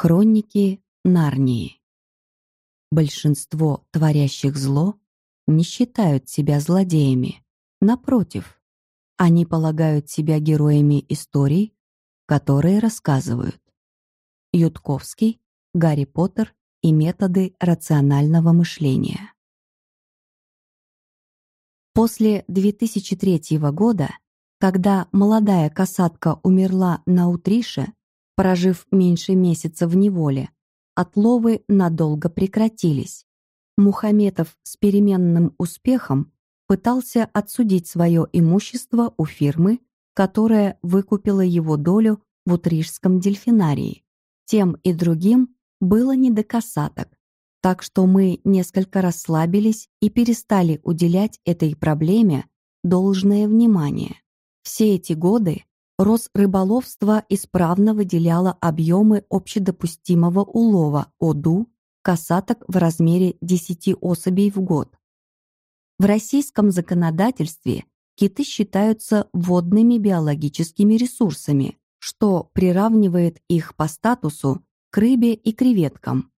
Хроники Нарнии. Большинство творящих зло не считают себя злодеями. Напротив, они полагают себя героями историй, которые рассказывают. Ютковский, Гарри Поттер и методы рационального мышления. После 2003 года, когда молодая касатка умерла на Утрише, Прожив меньше месяца в неволе, отловы надолго прекратились. Мухаметов с переменным успехом пытался отсудить свое имущество у фирмы, которая выкупила его долю в Утрижском дельфинарии. Тем и другим было не до касаток, так что мы несколько расслабились и перестали уделять этой проблеме должное внимание. Все эти годы Росрыболовство исправно выделяло объемы общедопустимого улова ОДУ касаток в размере 10 особей в год. В российском законодательстве киты считаются водными биологическими ресурсами, что приравнивает их по статусу к рыбе и креветкам.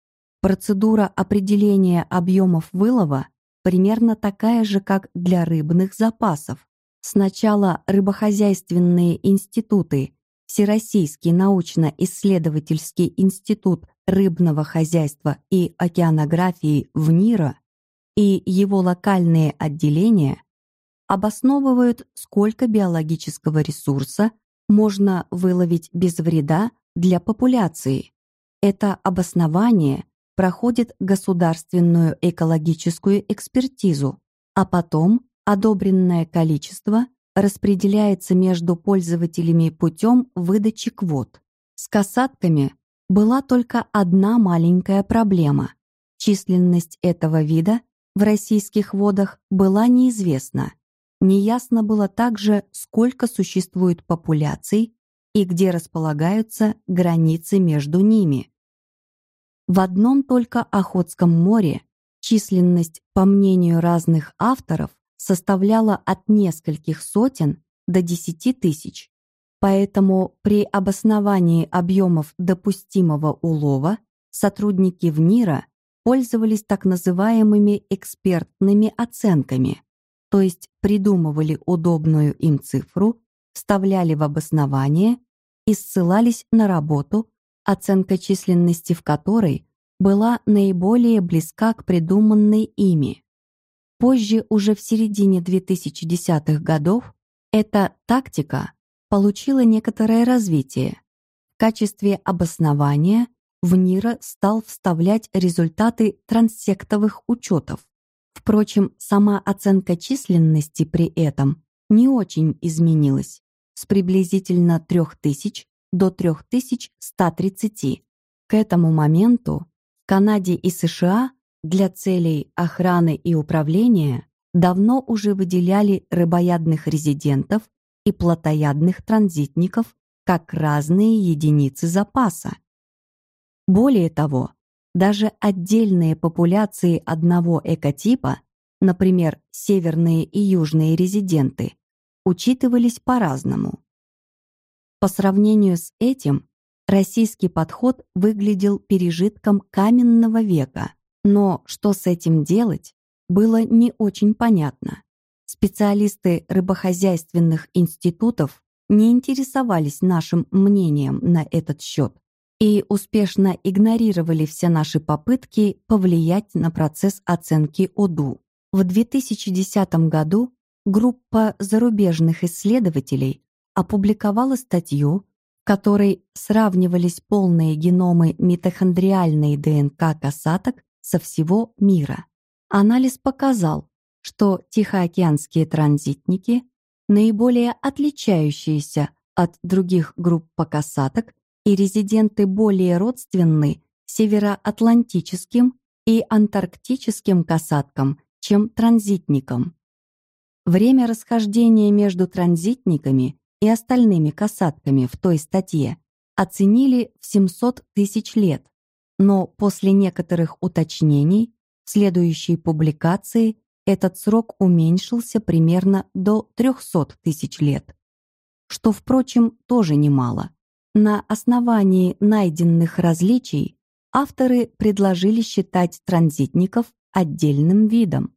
Процедура определения объемов вылова примерно такая же, как для рыбных запасов. Сначала рыбохозяйственные институты, Всероссийский научно-исследовательский институт рыбного хозяйства и океанографии в НИРа и его локальные отделения обосновывают, сколько биологического ресурса можно выловить без вреда для популяции. Это обоснование проходит государственную экологическую экспертизу, а потом Одобренное количество распределяется между пользователями путем выдачи квот. С касатками была только одна маленькая проблема. Численность этого вида в российских водах была неизвестна. Неясно было также, сколько существует популяций и где располагаются границы между ними. В одном только Охотском море численность, по мнению разных авторов, составляла от нескольких сотен до 10 тысяч. Поэтому при обосновании объемов допустимого улова сотрудники ВНИРа пользовались так называемыми экспертными оценками, то есть придумывали удобную им цифру, вставляли в обоснование и ссылались на работу, оценка численности в которой была наиболее близка к придуманной ими. Позже, уже в середине 2010-х годов, эта тактика получила некоторое развитие. В качестве обоснования в НИРа стал вставлять результаты транссектовых учетов. Впрочем, сама оценка численности при этом не очень изменилась с приблизительно 3000 до 3130. К этому моменту в Канаде и США для целей охраны и управления давно уже выделяли рыбоядных резидентов и плотоядных транзитников как разные единицы запаса. Более того, даже отдельные популяции одного экотипа, например, северные и южные резиденты, учитывались по-разному. По сравнению с этим, российский подход выглядел пережитком каменного века – но что с этим делать, было не очень понятно. Специалисты рыбохозяйственных институтов не интересовались нашим мнением на этот счет и успешно игнорировали все наши попытки повлиять на процесс оценки ОДУ. В 2010 году группа зарубежных исследователей опубликовала статью, в которой сравнивались полные геномы митохондриальной ДНК касаток со всего мира. Анализ показал, что тихоокеанские транзитники, наиболее отличающиеся от других групп покосаток и резиденты более родственны североатлантическим и антарктическим касаткам, чем транзитникам. Время расхождения между транзитниками и остальными касатками в той статье оценили в 700 тысяч лет, но после некоторых уточнений в следующей публикации этот срок уменьшился примерно до 300 тысяч лет, что, впрочем, тоже немало. На основании найденных различий авторы предложили считать транзитников отдельным видом.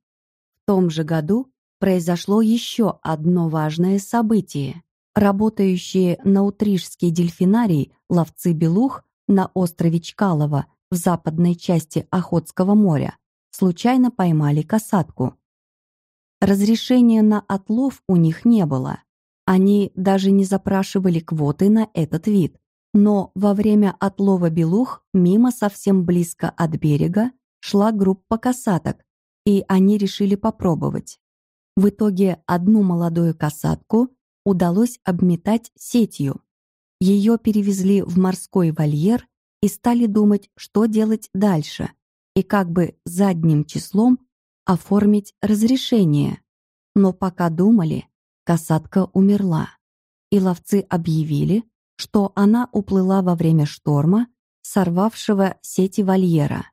В том же году произошло еще одно важное событие. Работающие на Утрижский дельфинарий ловцы белух на острове Чкалова в западной части Охотского моря случайно поймали касатку. Разрешения на отлов у них не было. Они даже не запрашивали квоты на этот вид. Но во время отлова белух мимо совсем близко от берега шла группа касаток, и они решили попробовать. В итоге одну молодую касатку удалось обметать сетью. Ее перевезли в морской вольер и стали думать, что делать дальше, и как бы задним числом оформить разрешение. Но пока думали, Касатка умерла, и ловцы объявили, что она уплыла во время шторма, сорвавшего сети вольера.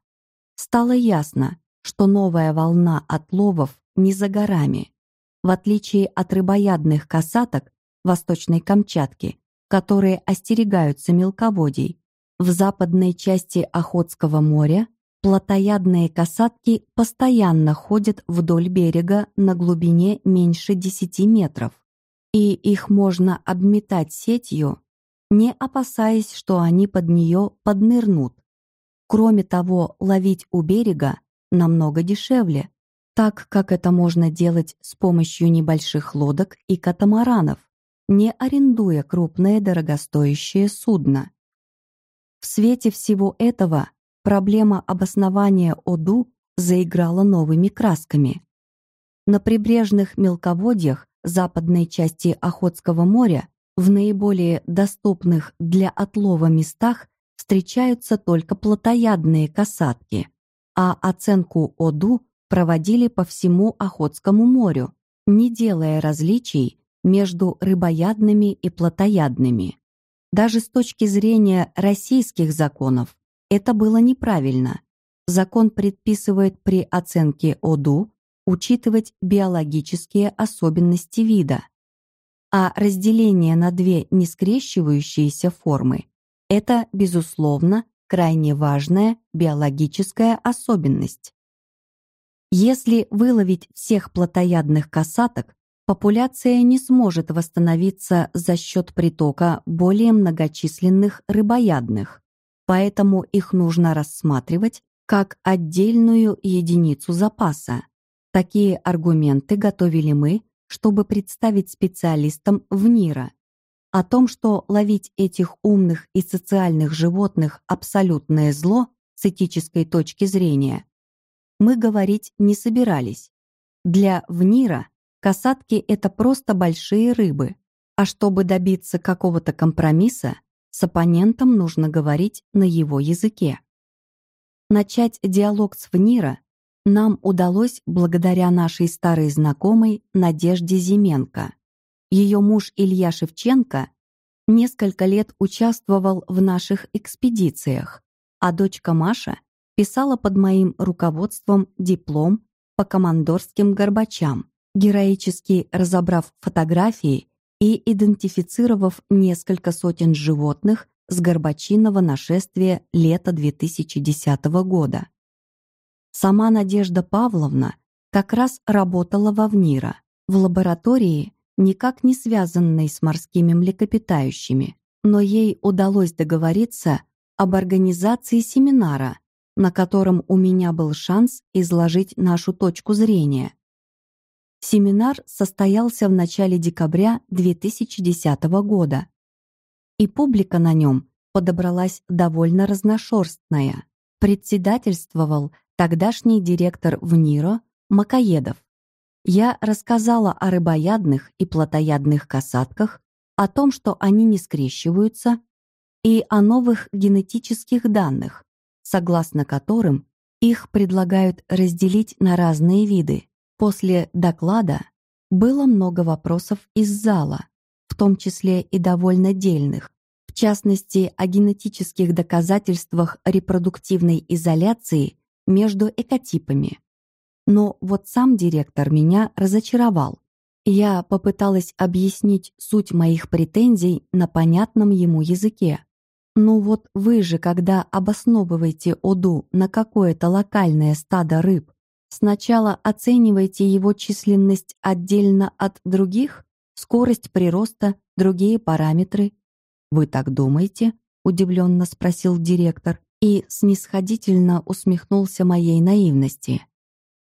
Стало ясно, что новая волна отловов не за горами. В отличие от рыбоядных касаток Восточной Камчатки, которые остерегаются мелководий, в западной части Охотского моря Плотоядные касатки постоянно ходят вдоль берега на глубине меньше 10 метров, и их можно обметать сетью, не опасаясь, что они под нее поднырнут. Кроме того, ловить у берега намного дешевле, так как это можно делать с помощью небольших лодок и катамаранов, не арендуя крупное дорогостоящее судно. В свете всего этого проблема обоснования ОДУ заиграла новыми красками. На прибрежных мелководьях западной части Охотского моря в наиболее доступных для отлова местах встречаются только плотоядные касатки, а оценку ОДУ проводили по всему Охотскому морю, не делая различий между рыбоядными и плотоядными. Даже с точки зрения российских законов это было неправильно. Закон предписывает при оценке ОДУ учитывать биологические особенности вида. А разделение на две нескрещивающиеся формы – это, безусловно, крайне важная биологическая особенность. Если выловить всех плотоядных касаток, популяция не сможет восстановиться за счет притока более многочисленных рыбоядных поэтому их нужно рассматривать как отдельную единицу запаса. Такие аргументы готовили мы, чтобы представить специалистам в НИРа. О том, что ловить этих умных и социальных животных абсолютное зло с этической точки зрения, мы говорить не собирались. Для ВНИРа касатки — это просто большие рыбы, а чтобы добиться какого-то компромисса, с оппонентом нужно говорить на его языке. Начать диалог с Внира нам удалось благодаря нашей старой знакомой Надежде Зименко. Ее муж Илья Шевченко несколько лет участвовал в наших экспедициях, а дочка Маша писала под моим руководством диплом по командорским горбачам, героически разобрав фотографии и идентифицировав несколько сотен животных с горбачиного нашествия лета 2010 года. Сама Надежда Павловна как раз работала во ВНИРа, в лаборатории, никак не связанной с морскими млекопитающими, но ей удалось договориться об организации семинара, на котором у меня был шанс изложить нашу точку зрения, Семинар состоялся в начале декабря 2010 года, и публика на нем подобралась довольно разношерстная. Председательствовал тогдашний директор ВНИРО Макоедов. Я рассказала о рыбоядных и плотоядных касатках, о том, что они не скрещиваются, и о новых генетических данных, согласно которым их предлагают разделить на разные виды. После доклада было много вопросов из зала, в том числе и довольно дельных, в частности, о генетических доказательствах репродуктивной изоляции между экотипами. Но вот сам директор меня разочаровал, Я попыталась объяснить суть моих претензий на понятном ему языке. Ну вот вы же, когда обосновываете ОДУ на какое-то локальное стадо рыб, сначала оцениваете его численность отдельно от других, скорость прироста, другие параметры. «Вы так думаете?» — удивленно спросил директор и снисходительно усмехнулся моей наивности.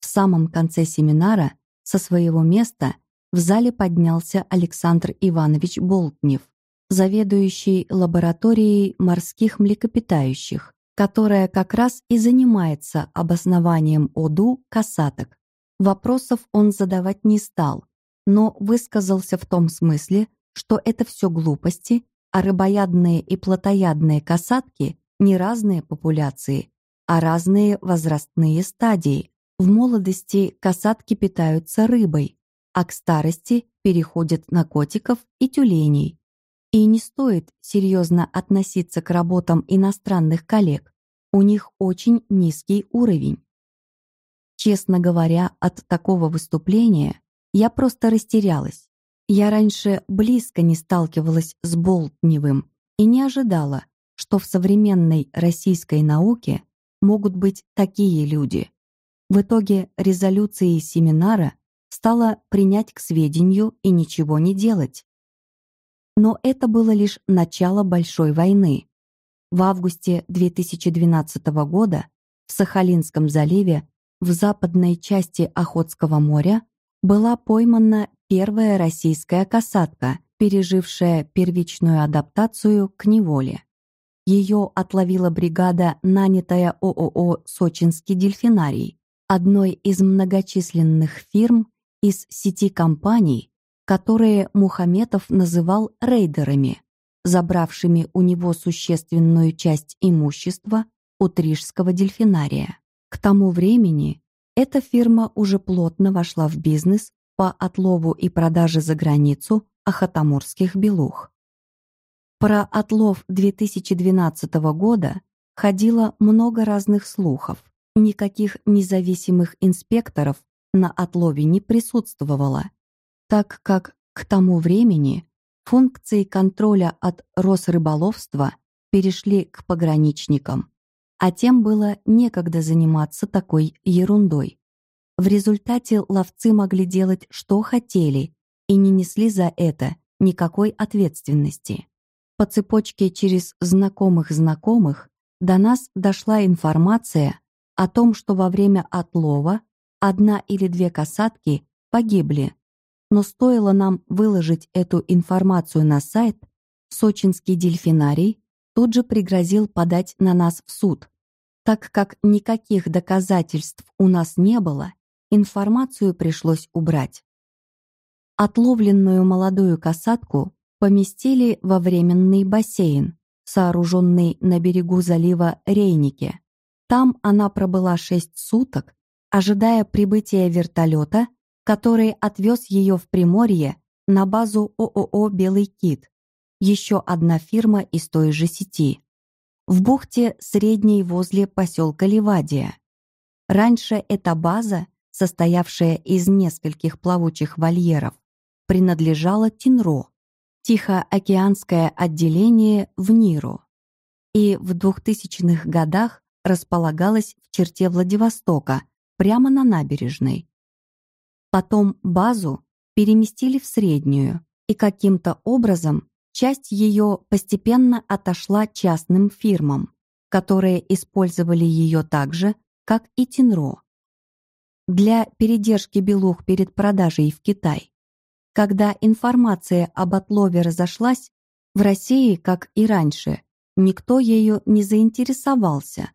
В самом конце семинара со своего места в зале поднялся Александр Иванович Болтнев, заведующий лабораторией морских млекопитающих, которая как раз и занимается обоснованием ОДУ касаток. Вопросов он задавать не стал, но высказался в том смысле, что это все глупости, а рыбоядные и плотоядные касатки не разные популяции, а разные возрастные стадии. В молодости касатки питаются рыбой, а к старости переходят на котиков и тюленей. И не стоит серьезно относиться к работам иностранных коллег. У них очень низкий уровень. Честно говоря, от такого выступления я просто растерялась. Я раньше близко не сталкивалась с Болтневым и не ожидала, что в современной российской науке могут быть такие люди. В итоге резолюцией семинара стало принять к сведению и ничего не делать. Но это было лишь начало Большой войны. В августе 2012 года в Сахалинском заливе в западной части Охотского моря была поймана первая российская касатка, пережившая первичную адаптацию к неволе. Ее отловила бригада, нанятая ООО «Сочинский дельфинарий», одной из многочисленных фирм из сети компаний, которые Мухаметов называл рейдерами, забравшими у него существенную часть имущества у Трижского дельфинария. К тому времени эта фирма уже плотно вошла в бизнес по отлову и продаже за границу ахатамурских белух. Про отлов 2012 года ходило много разных слухов. Никаких независимых инспекторов на отлове не присутствовало, так как к тому времени функции контроля от Росрыболовства перешли к пограничникам, а тем было некогда заниматься такой ерундой. В результате ловцы могли делать, что хотели, и не несли за это никакой ответственности. По цепочке через знакомых знакомых до нас дошла информация о том, что во время отлова одна или две касатки погибли. Но стоило нам выложить эту информацию на сайт, сочинский дельфинарий тут же пригрозил подать на нас в суд. Так как никаких доказательств у нас не было, информацию пришлось убрать. Отловленную молодую касатку поместили во временный бассейн, сооруженный на берегу залива Рейнике. Там она пробыла шесть суток, ожидая прибытия вертолета, который отвез ее в Приморье на базу ООО «Белый кит», еще одна фирма из той же сети, в бухте средней возле поселка Ливадия. Раньше эта база, состоявшая из нескольких плавучих вольеров, принадлежала Тинро, Тихоокеанское отделение в Ниру и в 2000-х годах располагалось в черте Владивостока, прямо на набережной. Потом базу переместили в Среднюю, и каким-то образом часть ее постепенно отошла частным фирмам, которые использовали ее так же, как и Тинро. Для передержки белух перед продажей в Китай когда информация об отлове разошлась, в России, как и раньше, никто ею не заинтересовался,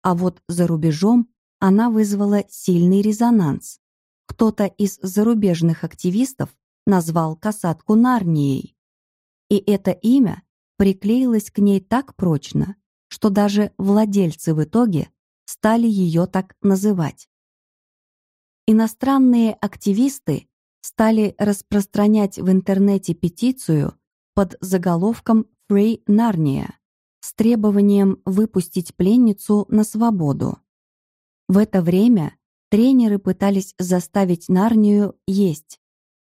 а вот за рубежом она вызвала сильный резонанс. Кто-то из зарубежных активистов назвал касатку Нарнией. И это имя приклеилось к ней так прочно, что даже владельцы в итоге стали ее так называть. Иностранные активисты стали распространять в интернете петицию под заголовком «Free Narnia» с требованием выпустить пленницу на свободу. В это время тренеры пытались заставить Нарнию есть.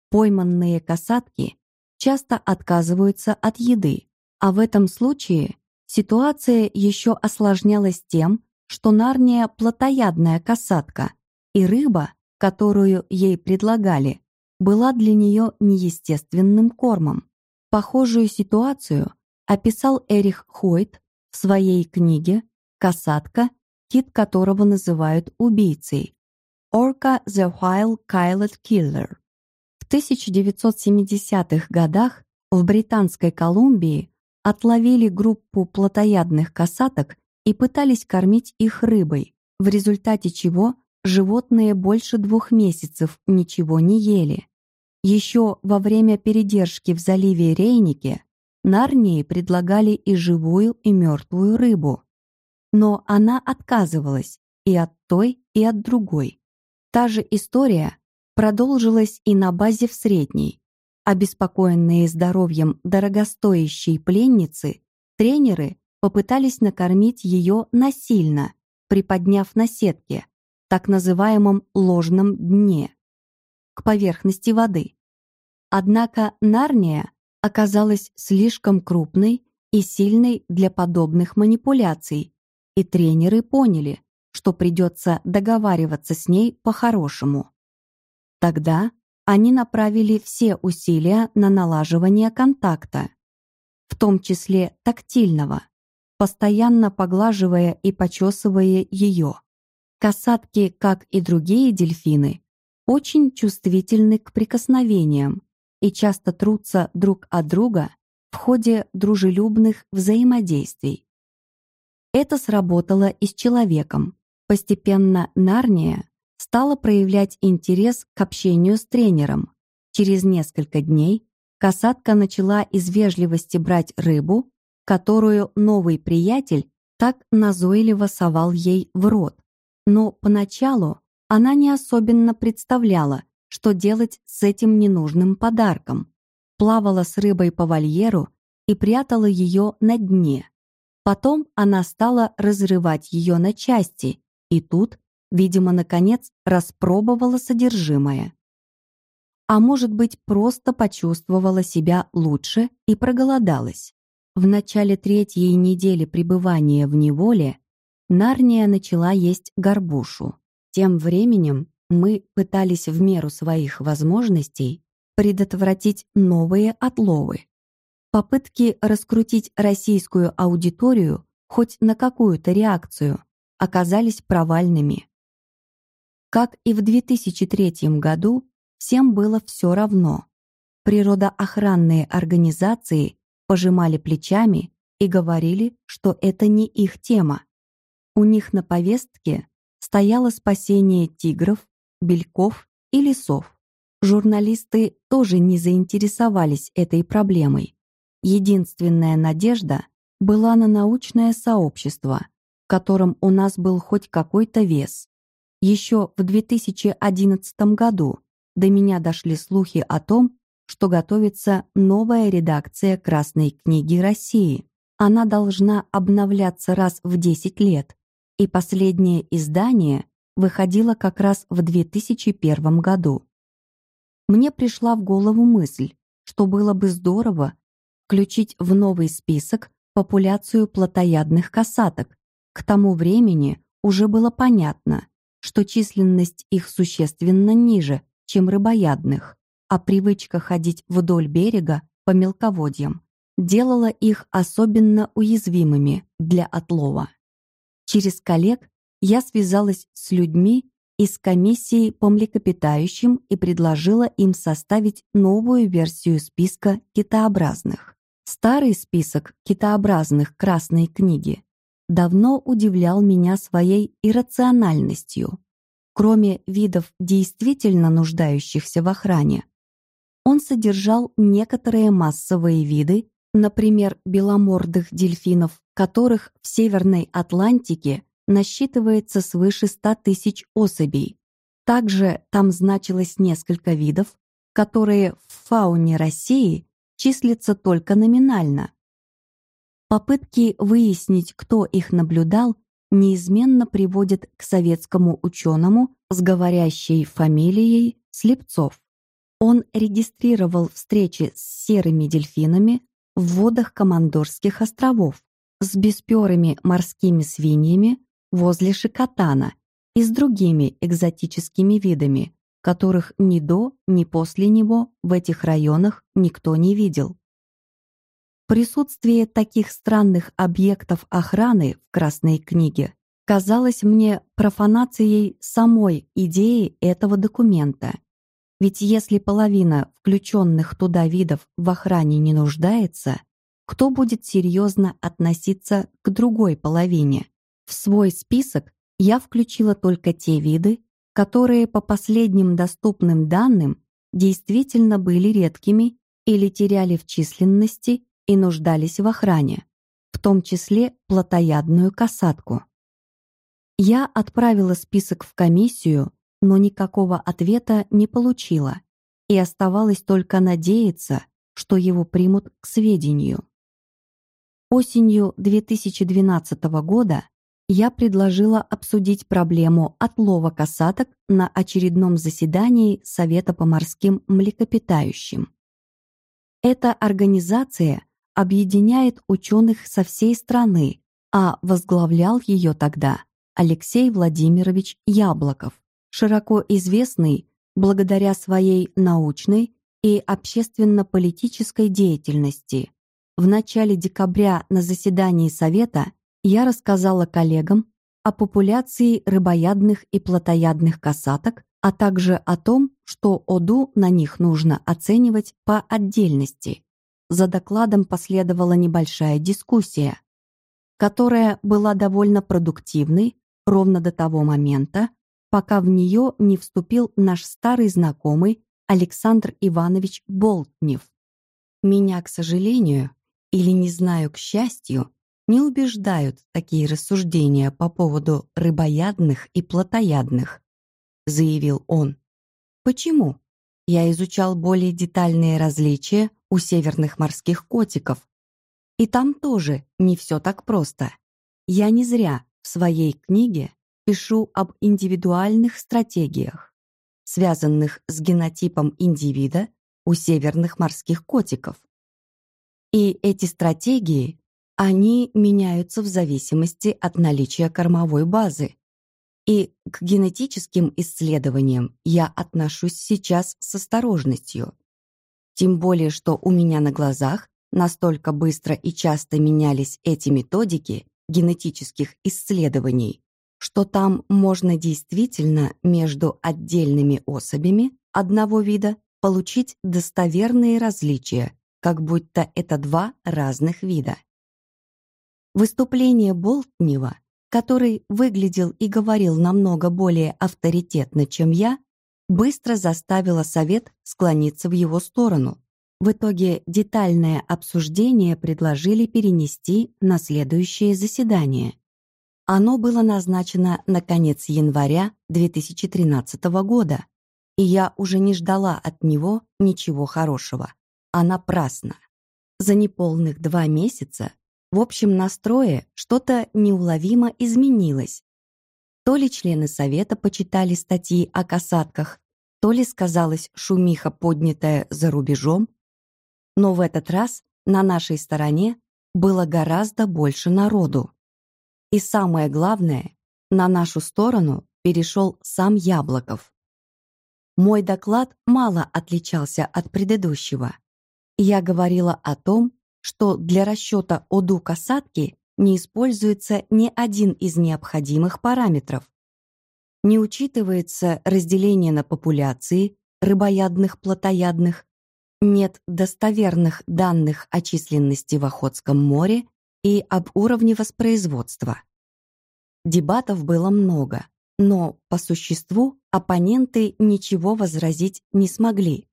Пойманные касатки часто отказываются от еды, а в этом случае ситуация еще осложнялась тем, что Нарния – плотоядная касатка, и рыба, которую ей предлагали, была для нее неестественным кормом. Похожую ситуацию описал Эрих Хойт в своей книге «Касатка, кит которого называют убийцей» Orca the Wild-Kiled Killer. В 1970-х годах в Британской Колумбии отловили группу плотоядных касаток и пытались кормить их рыбой, в результате чего животные больше двух месяцев ничего не ели. Еще во время передержки в заливе Рейнике Нарнии предлагали и живую, и мертвую рыбу. Но она отказывалась и от той, и от другой. Та же история продолжилась и на базе в Средней. Обеспокоенные здоровьем дорогостоящей пленницы, тренеры попытались накормить ее насильно, приподняв на сетке, так называемом ложном дне, к поверхности воды. Однако Нарния оказалась слишком крупной и сильной для подобных манипуляций, и тренеры поняли, что придется договариваться с ней по-хорошему. Тогда они направили все усилия на налаживание контакта, в том числе тактильного, постоянно поглаживая и почесывая ее. Касатки, как и другие дельфины, очень чувствительны к прикосновениям и часто трутся друг от друга в ходе дружелюбных взаимодействий. Это сработало и с человеком. Постепенно Нарния стала проявлять интерес к общению с тренером. Через несколько дней касатка начала из вежливости брать рыбу, которую новый приятель так назойливо совал ей в рот. Но поначалу она не особенно представляла, что делать с этим ненужным подарком. Плавала с рыбой по вольеру и прятала ее на дне. Потом она стала разрывать ее на части, и тут Видимо, наконец распробовала содержимое. А может быть, просто почувствовала себя лучше и проголодалась. В начале третьей недели пребывания в неволе Нарния начала есть горбушу. Тем временем мы пытались в меру своих возможностей предотвратить новые отловы. Попытки раскрутить российскую аудиторию хоть на какую-то реакцию оказались провальными. Как и в 2003 году, всем было все равно. Природоохранные организации пожимали плечами и говорили, что это не их тема. У них на повестке стояло спасение тигров, бельков и лесов. Журналисты тоже не заинтересовались этой проблемой. Единственная надежда была на научное сообщество, котором у нас был хоть какой-то вес. Еще в 2011 году до меня дошли слухи о том, что готовится новая редакция Красной книги России. Она должна обновляться раз в 10 лет, и последнее издание выходило как раз в 2001 году. Мне пришла в голову мысль, что было бы здорово включить в новый список популяцию плотоядных касаток. К тому времени уже было понятно, что численность их существенно ниже, чем рыбоядных, а привычка ходить вдоль берега по мелководьям делала их особенно уязвимыми для отлова. Через коллег я связалась с людьми из комиссии по млекопитающим и предложила им составить новую версию списка китообразных. Старый список китообразных Красной книги давно удивлял меня своей иррациональностью. Кроме видов, действительно нуждающихся в охране, он содержал некоторые массовые виды, например, беломордых дельфинов, которых в Северной Атлантике насчитывается свыше 100 тысяч особей. Также там значилось несколько видов, которые в фауне России числятся только номинально, Попытки выяснить, кто их наблюдал, неизменно приводят к советскому ученому с говорящей фамилией Слепцов. Он регистрировал встречи с серыми дельфинами в водах Командорских островов, с бесперыми морскими свиньями возле Шикотана и с другими экзотическими видами, которых ни до, ни после него в этих районах никто не видел. Присутствие таких странных объектов охраны в Красной книге казалось мне профанацией самой идеи этого документа. Ведь если половина включенных туда видов в охране не нуждается, кто будет серьезно относиться к другой половине? В свой список я включила только те виды, которые по последним доступным данным действительно были редкими или теряли в численности и нуждались в охране, в том числе плотоядную касатку. Я отправила список в комиссию, но никакого ответа не получила, и оставалось только надеяться, что его примут к сведению. Осенью 2012 года я предложила обсудить проблему отлова касаток на очередном заседании Совета по морским млекопитающим. Эта организация объединяет ученых со всей страны, а возглавлял ее тогда Алексей Владимирович Яблоков, широко известный благодаря своей научной и общественно-политической деятельности. В начале декабря на заседании Совета я рассказала коллегам о популяции рыбоядных и плотоядных касаток, а также о том, что ОДУ на них нужно оценивать по отдельности за докладом последовала небольшая дискуссия, которая была довольно продуктивной ровно до того момента, пока в нее не вступил наш старый знакомый Александр Иванович Болтнев. Меня, к сожалению, или не знаю, к счастью, не убеждают такие рассуждения по поводу рыбоядных и плотоядных, заявил он. Почему? Я изучал более детальные различия у северных морских котиков. И там тоже не все так просто. Я не зря в своей книге пишу об индивидуальных стратегиях, связанных с генотипом индивида у северных морских котиков. И эти стратегии, они меняются в зависимости от наличия кормовой базы. И к генетическим исследованиям я отношусь сейчас с осторожностью. Тем более, что у меня на глазах настолько быстро и часто менялись эти методики генетических исследований, что там можно действительно между отдельными особями одного вида получить достоверные различия, как будто это два разных вида. Выступление Болтнева, который выглядел и говорил намного более авторитетно, чем я, быстро заставила совет склониться в его сторону. В итоге детальное обсуждение предложили перенести на следующее заседание. Оно было назначено на конец января 2013 года, и я уже не ждала от него ничего хорошего, а напрасно. За неполных два месяца в общем настрое что-то неуловимо изменилось, то ли члены совета почитали статьи о касатках, то ли сказалась шумиха, поднятая за рубежом, но в этот раз на нашей стороне было гораздо больше народу. И самое главное, на нашу сторону перешел сам Яблоков. Мой доклад мало отличался от предыдущего. Я говорила о том, что для расчета ОДУ касатки не используется ни один из необходимых параметров. Не учитывается разделение на популяции рыбоядных, плотоядных, нет достоверных данных о численности в Охотском море и об уровне воспроизводства. Дебатов было много, но по существу оппоненты ничего возразить не смогли.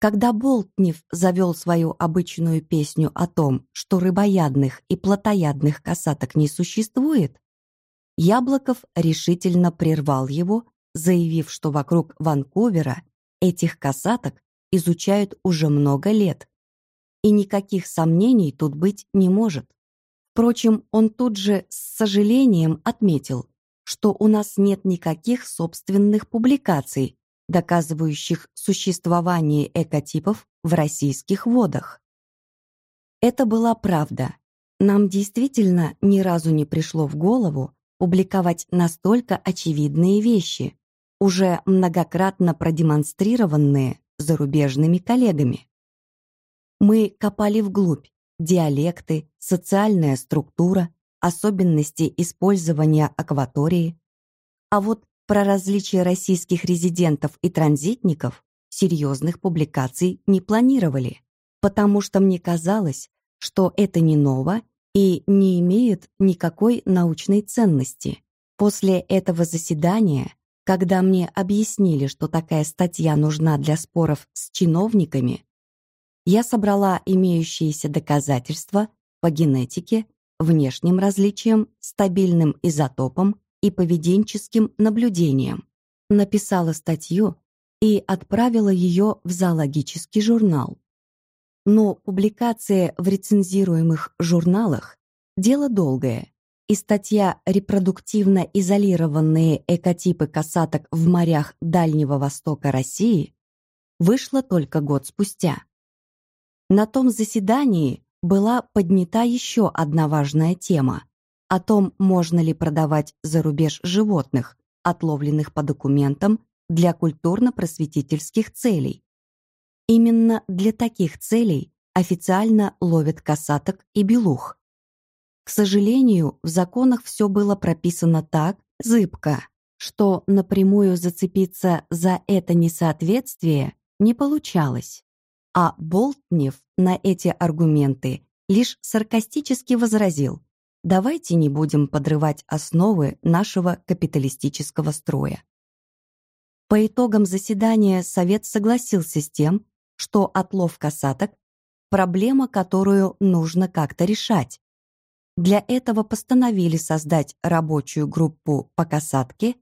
Когда Болтнев завел свою обычную песню о том, что рыбоядных и плотоядных касаток не существует, Яблоков решительно прервал его, заявив, что вокруг Ванкувера этих касаток изучают уже много лет, и никаких сомнений тут быть не может. Впрочем, он тут же с сожалением отметил, что у нас нет никаких собственных публикаций доказывающих существование экотипов в российских водах. Это была правда. Нам действительно ни разу не пришло в голову публиковать настолько очевидные вещи, уже многократно продемонстрированные зарубежными коллегами. Мы копали вглубь диалекты, социальная структура, особенности использования акватории. А вот про различия российских резидентов и транзитников серьезных публикаций не планировали, потому что мне казалось, что это не ново и не имеет никакой научной ценности. После этого заседания, когда мне объяснили, что такая статья нужна для споров с чиновниками, я собрала имеющиеся доказательства по генетике, внешним различиям, стабильным изотопам и поведенческим наблюдениям, написала статью и отправила ее в зоологический журнал. Но публикация в рецензируемых журналах – дело долгое, и статья «Репродуктивно изолированные экотипы касаток в морях Дальнего Востока России» вышла только год спустя. На том заседании была поднята еще одна важная тема о том, можно ли продавать за рубеж животных, отловленных по документам для культурно-просветительских целей. Именно для таких целей официально ловят касаток и белух. К сожалению, в законах все было прописано так, зыбко, что напрямую зацепиться за это несоответствие не получалось. А Болтнев на эти аргументы лишь саркастически возразил «давайте не будем подрывать основы нашего капиталистического строя». По итогам заседания Совет согласился с тем, что отлов касаток – проблема, которую нужно как-то решать. Для этого постановили создать рабочую группу по касатке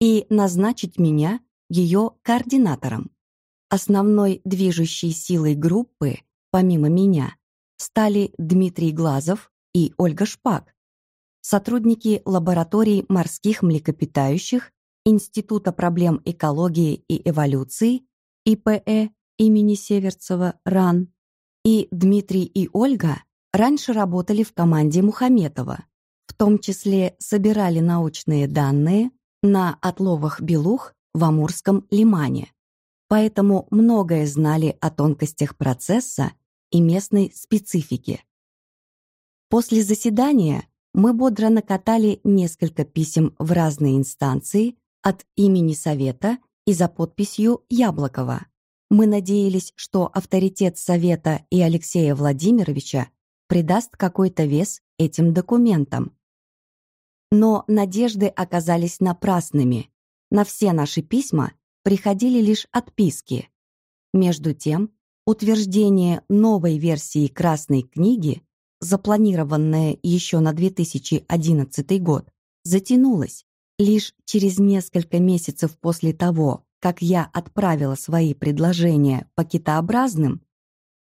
и назначить меня ее координатором. Основной движущей силой группы, помимо меня, стали Дмитрий Глазов и Ольга Шпак, сотрудники лабораторий морских млекопитающих Института проблем экологии и эволюции ИПЭ имени Северцева РАН. И Дмитрий и Ольга раньше работали в команде Мухаметова, в том числе собирали научные данные на отловах белух в Амурском лимане поэтому многое знали о тонкостях процесса и местной специфике. После заседания мы бодро накатали несколько писем в разные инстанции от имени Совета и за подписью Яблокова. Мы надеялись, что авторитет Совета и Алексея Владимировича придаст какой-то вес этим документам. Но надежды оказались напрасными. На все наши письма приходили лишь отписки. Между тем, утверждение новой версии Красной книги, запланированное еще на 2011 год, затянулось. Лишь через несколько месяцев после того, как я отправила свои предложения по китообразным,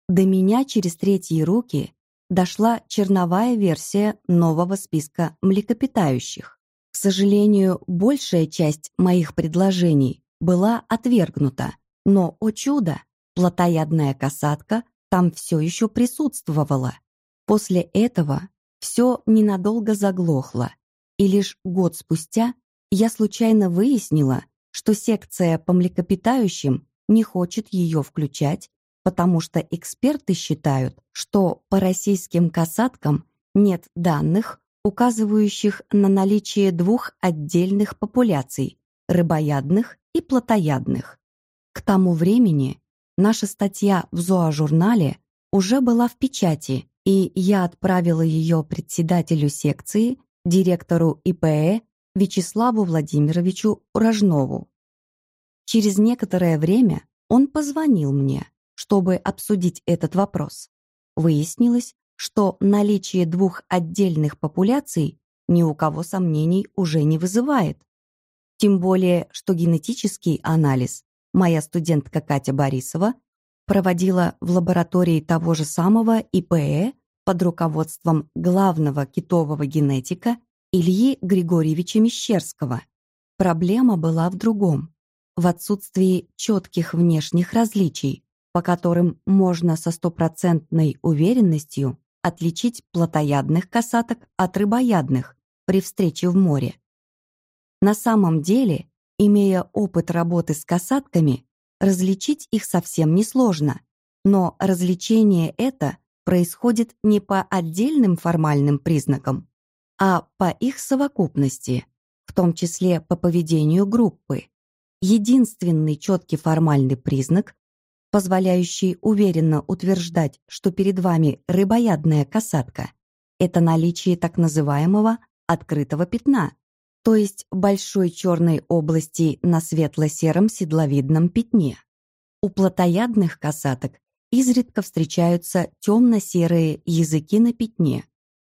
до меня через третьи руки дошла черновая версия нового списка млекопитающих. К сожалению, большая часть моих предложений была отвергнута, но, о чудо, плотоядная касатка там все еще присутствовала. После этого все ненадолго заглохло, и лишь год спустя я случайно выяснила, что секция по млекопитающим не хочет ее включать, потому что эксперты считают, что по российским касаткам нет данных, указывающих на наличие двух отдельных популяций – рыбоядных и плотоядных. К тому времени наша статья в зоожурнале уже была в печати, и я отправила ее председателю секции, директору ИПЭ Вячеславу Владимировичу Рожнову. Через некоторое время он позвонил мне, чтобы обсудить этот вопрос. Выяснилось, что наличие двух отдельных популяций ни у кого сомнений уже не вызывает. Тем более, что генетический анализ моя студентка Катя Борисова проводила в лаборатории того же самого ИПЭ под руководством главного китового генетика Ильи Григорьевича Мещерского. Проблема была в другом. в отсутствии четких внешних различий, по которым можно со стопроцентной уверенностью отличить плотоядных касаток от рыбоядных при встрече в море. На самом деле, имея опыт работы с касатками, различить их совсем несложно, но развлечение это происходит не по отдельным формальным признакам, а по их совокупности, в том числе по поведению группы. Единственный четкий формальный признак, позволяющий уверенно утверждать, что перед вами рыбоядная касатка, это наличие так называемого открытого пятна, то есть большой черной области на светло-сером седловидном пятне. У плотоядных касаток изредка встречаются темно-серые языки на пятне,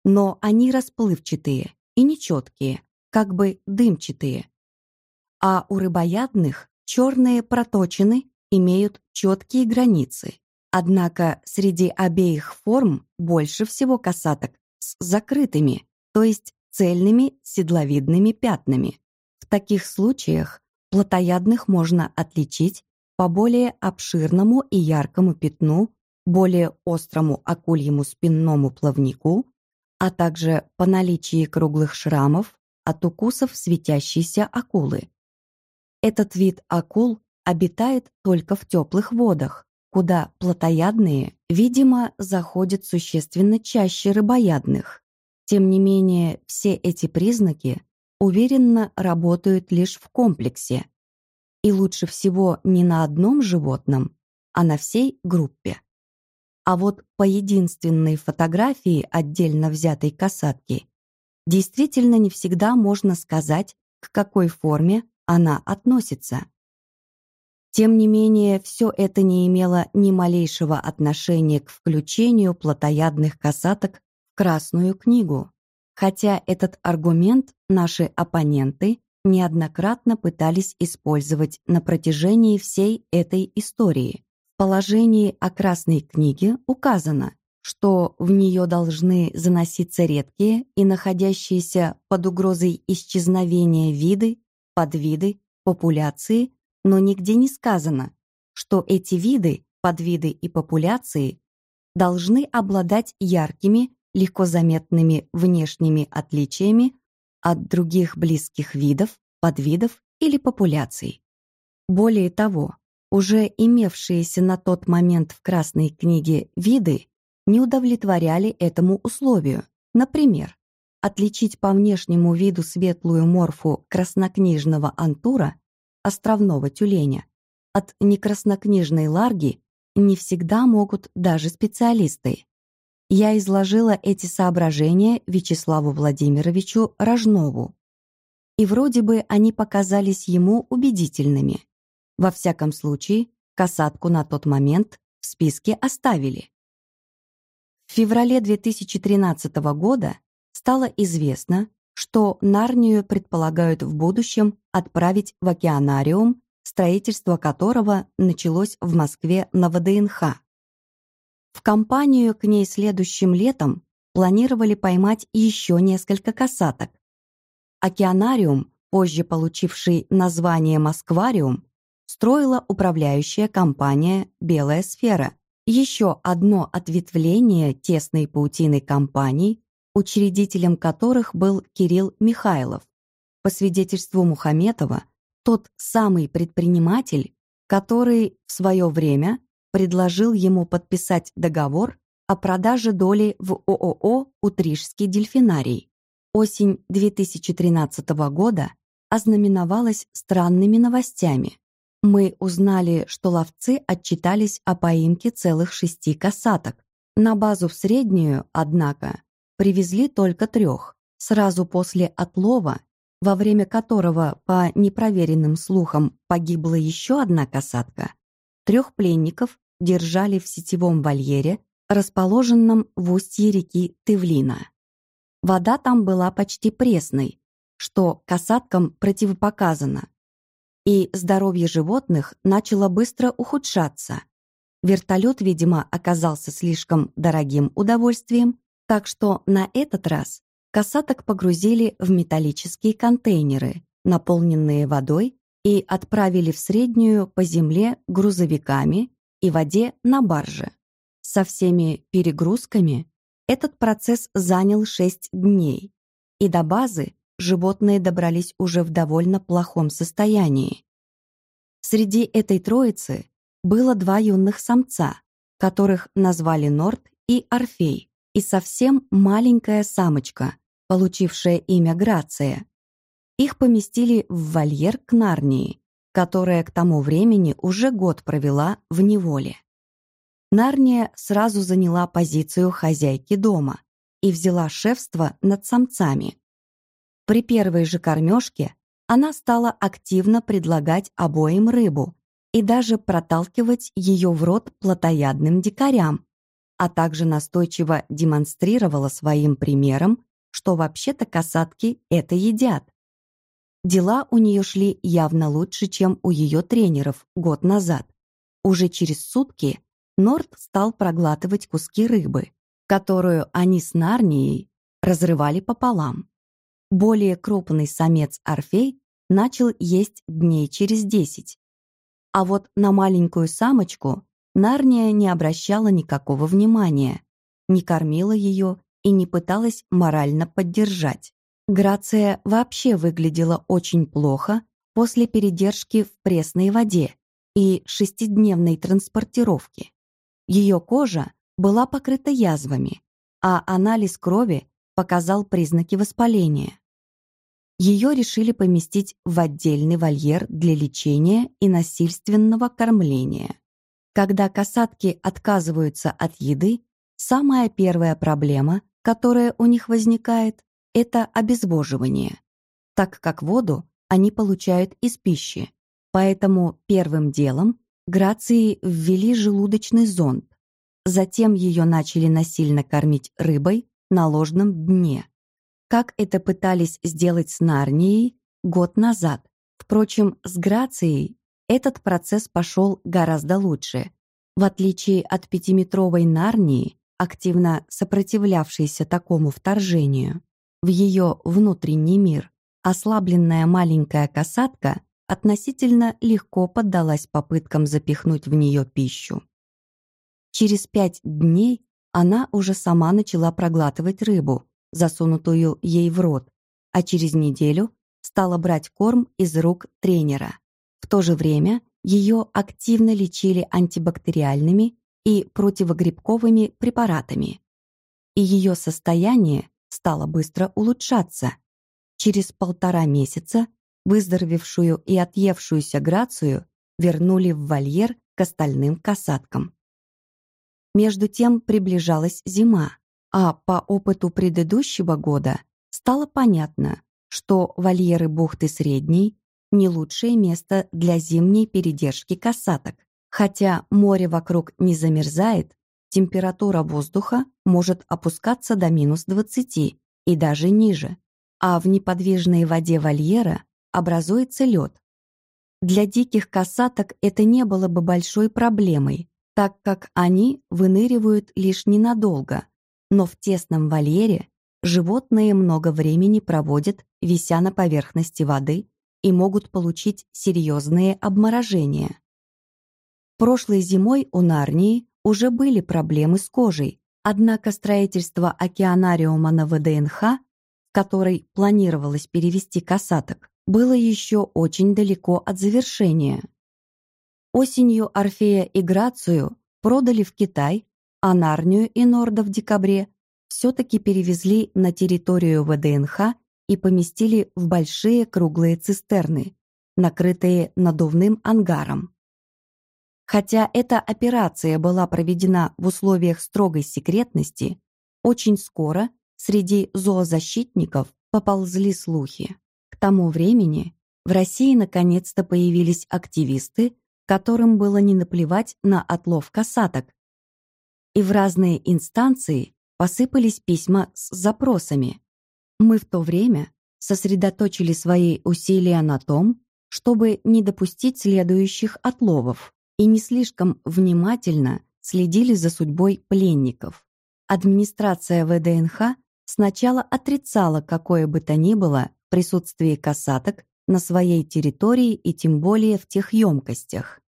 но они расплывчатые и нечеткие, как бы дымчатые. А у рыбоядных черные проточины имеют четкие границы. Однако среди обеих форм больше всего касаток с закрытыми, то есть цельными седловидными пятнами. В таких случаях плотоядных можно отличить по более обширному и яркому пятну, более острому акульему спинному плавнику, а также по наличии круглых шрамов от укусов светящейся акулы. Этот вид акул обитает только в теплых водах, куда плотоядные, видимо, заходят существенно чаще рыбоядных. Тем не менее, все эти признаки уверенно работают лишь в комплексе, и лучше всего не на одном животном, а на всей группе. А вот по единственной фотографии отдельно взятой касатки действительно не всегда можно сказать, к какой форме она относится. Тем не менее, все это не имело ни малейшего отношения к включению плотоядных касаток в Красную книгу, хотя этот аргумент наши оппоненты неоднократно пытались использовать на протяжении всей этой истории. Положении о Красной книге указано, что в нее должны заноситься редкие и находящиеся под угрозой исчезновения виды, подвиды, популяции, но нигде не сказано, что эти виды, подвиды и популяции должны обладать яркими, легко заметными внешними отличиями от других близких видов, подвидов или популяций. Более того, уже имевшиеся на тот момент в Красной книге виды не удовлетворяли этому условию. Например, отличить по внешнему виду светлую морфу краснокнижного антура, островного тюленя, от некраснокнижной ларги не всегда могут даже специалисты. Я изложила эти соображения Вячеславу Владимировичу Рожнову. И вроде бы они показались ему убедительными. Во всяком случае, касатку на тот момент в списке оставили. В феврале 2013 года стало известно, что Нарнию предполагают в будущем отправить в океанариум, строительство которого началось в Москве на ВДНХ. В компанию к ней следующим летом планировали поймать еще несколько касаток. Океанариум, позже получивший название Москвариум, строила управляющая компания «Белая сфера», еще одно ответвление тесной паутины компаний, учредителем которых был Кирилл Михайлов. По свидетельству Мухаметова, тот самый предприниматель, который в свое время предложил ему подписать договор о продаже доли в ООО «Утрижский дельфинарий». Осень 2013 года ознаменовалась странными новостями. Мы узнали, что ловцы отчитались о поимке целых шести касаток. На базу в среднюю, однако, привезли только трех. Сразу после отлова, во время которого, по непроверенным слухам, погибла еще одна касатка, Трех пленников держали в сетевом вольере, расположенном в устье реки Тывлина. Вода там была почти пресной, что касаткам противопоказано, и здоровье животных начало быстро ухудшаться. Вертолет, видимо, оказался слишком дорогим удовольствием, так что на этот раз касаток погрузили в металлические контейнеры, наполненные водой и отправили в Среднюю по земле грузовиками и воде на барже. Со всеми перегрузками этот процесс занял 6 дней, и до базы животные добрались уже в довольно плохом состоянии. Среди этой троицы было два юных самца, которых назвали Норд и Орфей, и совсем маленькая самочка, получившая имя Грация. Их поместили в вольер к Нарнии, которая к тому времени уже год провела в неволе. Нарния сразу заняла позицию хозяйки дома и взяла шефство над самцами. При первой же кормежке она стала активно предлагать обоим рыбу и даже проталкивать ее в рот плотоядным дикарям, а также настойчиво демонстрировала своим примером, что вообще-то касатки это едят. Дела у нее шли явно лучше, чем у ее тренеров год назад. Уже через сутки Норд стал проглатывать куски рыбы, которую они с Нарнией разрывали пополам. Более крупный самец Орфей начал есть дней через десять. А вот на маленькую самочку Нарния не обращала никакого внимания, не кормила ее и не пыталась морально поддержать. Грация вообще выглядела очень плохо после передержки в пресной воде и шестидневной транспортировки. Ее кожа была покрыта язвами, а анализ крови показал признаки воспаления. Ее решили поместить в отдельный вольер для лечения и насильственного кормления. Когда касатки отказываются от еды, самая первая проблема, которая у них возникает, это обезвоживание, так как воду они получают из пищи. Поэтому первым делом Грации ввели желудочный зонд. Затем ее начали насильно кормить рыбой на ложном дне. Как это пытались сделать с Нарнией год назад. Впрочем, с Грацией этот процесс пошел гораздо лучше. В отличие от пятиметровой Нарнии, активно сопротивлявшейся такому вторжению, в ее внутренний мир ослабленная маленькая касатка относительно легко поддалась попыткам запихнуть в нее пищу. Через пять дней она уже сама начала проглатывать рыбу, засунутую ей в рот, а через неделю стала брать корм из рук тренера. В то же время ее активно лечили антибактериальными и противогрибковыми препаратами. И ее состояние стало быстро улучшаться. Через полтора месяца выздоровевшую и отъевшуюся Грацию вернули в вольер к остальным касаткам. Между тем приближалась зима, а по опыту предыдущего года стало понятно, что вольеры бухты Средней не лучшее место для зимней передержки касаток. Хотя море вокруг не замерзает, температура воздуха может опускаться до минус 20 и даже ниже, а в неподвижной воде вольера образуется лед. Для диких касаток это не было бы большой проблемой, так как они выныривают лишь ненадолго, но в тесном вольере животные много времени проводят, вися на поверхности воды, и могут получить серьезные обморожения. Прошлой зимой у Нарнии уже были проблемы с кожей, однако строительство океанариума на ВДНХ, который планировалось перевести касаток, было еще очень далеко от завершения. Осенью Орфея и Грацию продали в Китай, а Нарнию и Норда в декабре все-таки перевезли на территорию ВДНХ и поместили в большие круглые цистерны, накрытые надувным ангаром. Хотя эта операция была проведена в условиях строгой секретности, очень скоро среди зоозащитников поползли слухи. К тому времени в России наконец-то появились активисты, которым было не наплевать на отлов касаток. И в разные инстанции посыпались письма с запросами, мы в то время сосредоточили свои усилия на том, чтобы не допустить следующих отловов и не слишком внимательно следили за судьбой пленников. Администрация ВДНХ сначала отрицала какое бы то ни было присутствие касаток на своей территории и тем более в тех емкостях.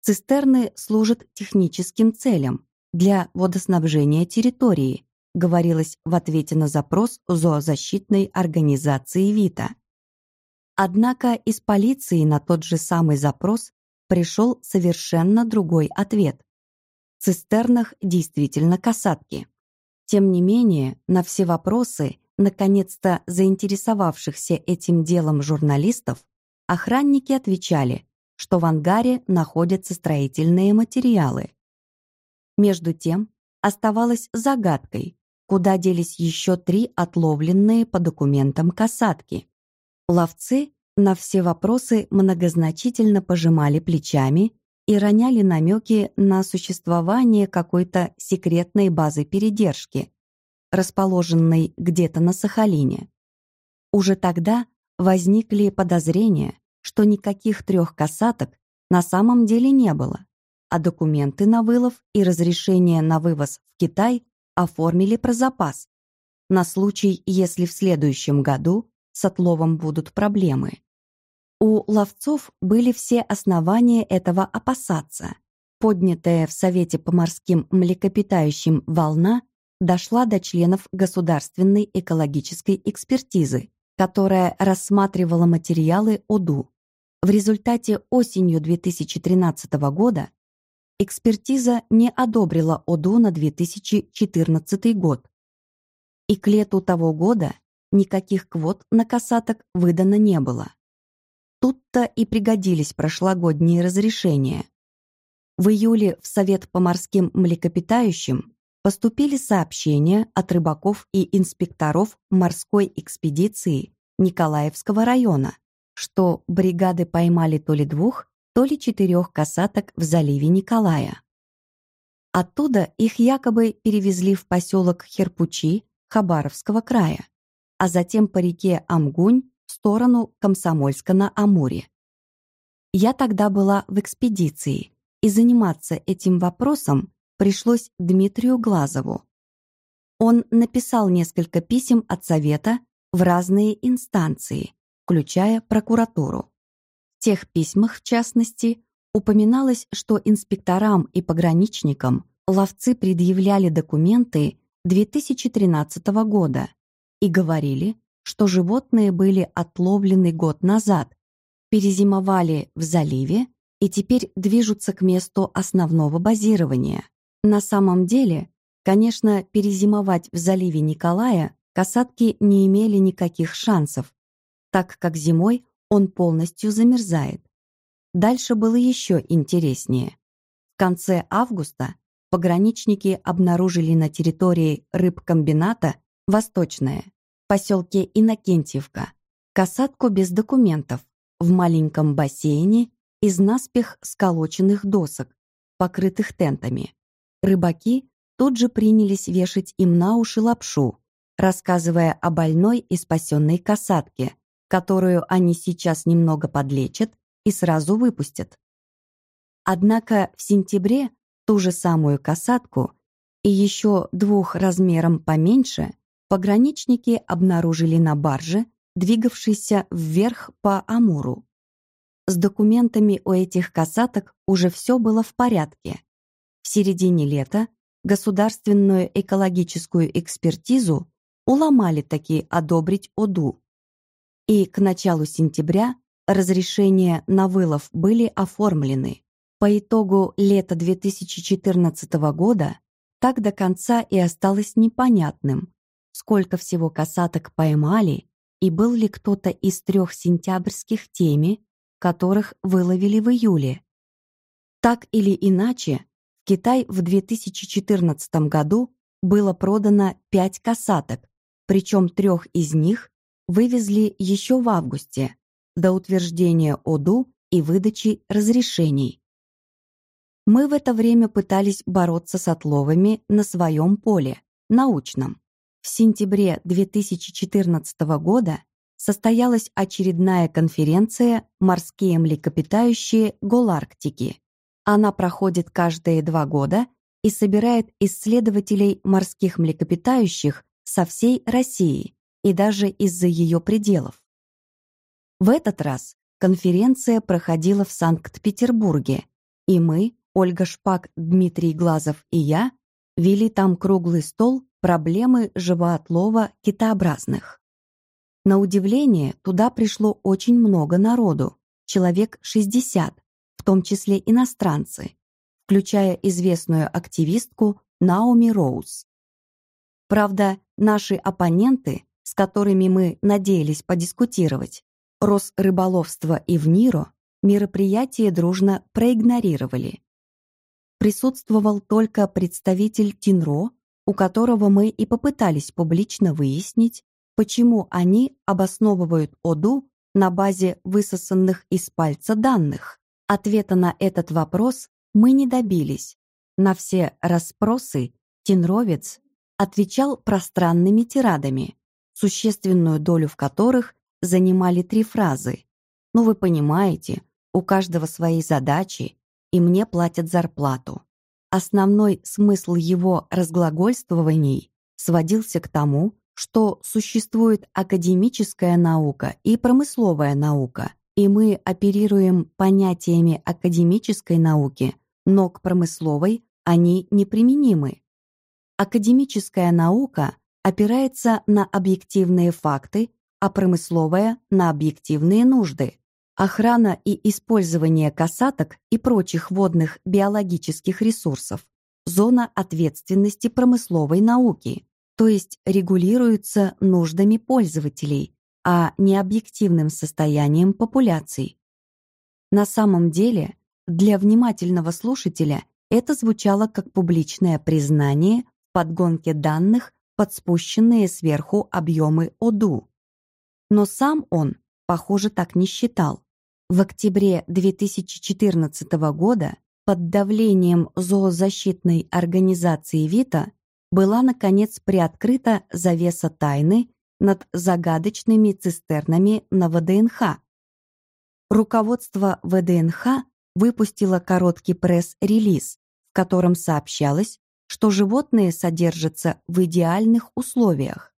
Цистерны служат техническим целям для водоснабжения территории, говорилось в ответе на запрос зоозащитной организации «Вита». Однако из полиции на тот же самый запрос пришел совершенно другой ответ. В цистернах действительно касатки. Тем не менее, на все вопросы, наконец-то заинтересовавшихся этим делом журналистов, охранники отвечали, что в ангаре находятся строительные материалы. Между тем, оставалось загадкой, куда делись еще три отловленные по документам касатки. Ловцы на все вопросы многозначительно пожимали плечами и роняли намеки на существование какой-то секретной базы передержки, расположенной где-то на Сахалине. Уже тогда возникли подозрения, что никаких трех касаток на самом деле не было, а документы на вылов и разрешение на вывоз в Китай оформили про запас, на случай, если в следующем году с отловом будут проблемы. У ловцов были все основания этого опасаться. Поднятая в Совете по морским млекопитающим волна дошла до членов Государственной экологической экспертизы, которая рассматривала материалы ОДУ. В результате осенью 2013 года экспертиза не одобрила ОДУ на 2014 год. И к лету того года никаких квот на касаток выдано не было. Тут-то и пригодились прошлогодние разрешения. В июле в Совет по морским млекопитающим поступили сообщения от рыбаков и инспекторов морской экспедиции Николаевского района, что бригады поймали то ли двух, то ли четырех касаток в заливе Николая. Оттуда их якобы перевезли в поселок Херпучи Хабаровского края а затем по реке Амгунь в сторону Комсомольска-на-Амуре. Я тогда была в экспедиции, и заниматься этим вопросом пришлось Дмитрию Глазову. Он написал несколько писем от Совета в разные инстанции, включая прокуратуру. Тех письмах, в частности, упоминалось, что инспекторам и пограничникам ловцы предъявляли документы 2013 года, и говорили, что животные были отловлены год назад, перезимовали в заливе и теперь движутся к месту основного базирования. На самом деле, конечно, перезимовать в заливе Николая касатки не имели никаких шансов, так как зимой он полностью замерзает. Дальше было еще интереснее. В конце августа пограничники обнаружили на территории рыбкомбината Восточное, поселке Иннокентьевка, касатку без документов, в маленьком бассейне из наспех сколоченных досок, покрытых тентами. Рыбаки тут же принялись вешать им на уши лапшу, рассказывая о больной и спасенной касатке, которую они сейчас немного подлечат и сразу выпустят. Однако в сентябре ту же самую касатку и еще двух размером поменьше пограничники обнаружили на барже, двигавшейся вверх по Амуру. С документами у этих касаток уже все было в порядке. В середине лета государственную экологическую экспертизу уломали таки одобрить ОДУ. И к началу сентября разрешения на вылов были оформлены. По итогу лета 2014 года так до конца и осталось непонятным, сколько всего касаток поймали и был ли кто-то из трех сентябрьских теми, которых выловили в июле. Так или иначе, в Китай в 2014 году было продано пять касаток, причем трех из них вывезли еще в августе, до утверждения ОДУ и выдачи разрешений. Мы в это время пытались бороться с отловами на своем поле, научном. В сентябре 2014 года состоялась очередная конференция «Морские млекопитающие Голарктики». Она проходит каждые два года и собирает исследователей морских млекопитающих со всей России и даже из-за ее пределов. В этот раз конференция проходила в Санкт-Петербурге, и мы, Ольга Шпак, Дмитрий Глазов и я, вели там круглый стол «Проблемы живоотлова китообразных». На удивление, туда пришло очень много народу, человек 60, в том числе иностранцы, включая известную активистку Наоми Роуз. Правда, наши оппоненты, с которыми мы надеялись подискутировать, Росрыболовство и ВНИРО, мероприятие дружно проигнорировали. Присутствовал только представитель ТИНРО, у которого мы и попытались публично выяснить, почему они обосновывают ОДУ на базе высосанных из пальца данных. Ответа на этот вопрос мы не добились. На все расспросы Тинровец отвечал пространными тирадами, существенную долю в которых занимали три фразы. «Ну, вы понимаете, у каждого свои задачи, и мне платят зарплату». Основной смысл его разглагольствований сводился к тому, что существует академическая наука и промысловая наука, и мы оперируем понятиями академической науки, но к промысловой они неприменимы. Академическая наука опирается на объективные факты, а промысловая — на объективные нужды. Охрана и использование касаток и прочих водных биологических ресурсов – зона ответственности промысловой науки то есть регулируются нуждами пользователей, а не объективным состоянием популяций. На самом деле, для внимательного слушателя это звучало как публичное признание в подгонке данных под спущенные сверху объемы ОДУ. Но сам он, похоже, так не считал. В октябре 2014 года под давлением зоозащитной организации ВИТА была, наконец, приоткрыта завеса тайны над загадочными цистернами на ВДНХ. Руководство ВДНХ выпустило короткий пресс-релиз, в котором сообщалось, что животные содержатся в идеальных условиях.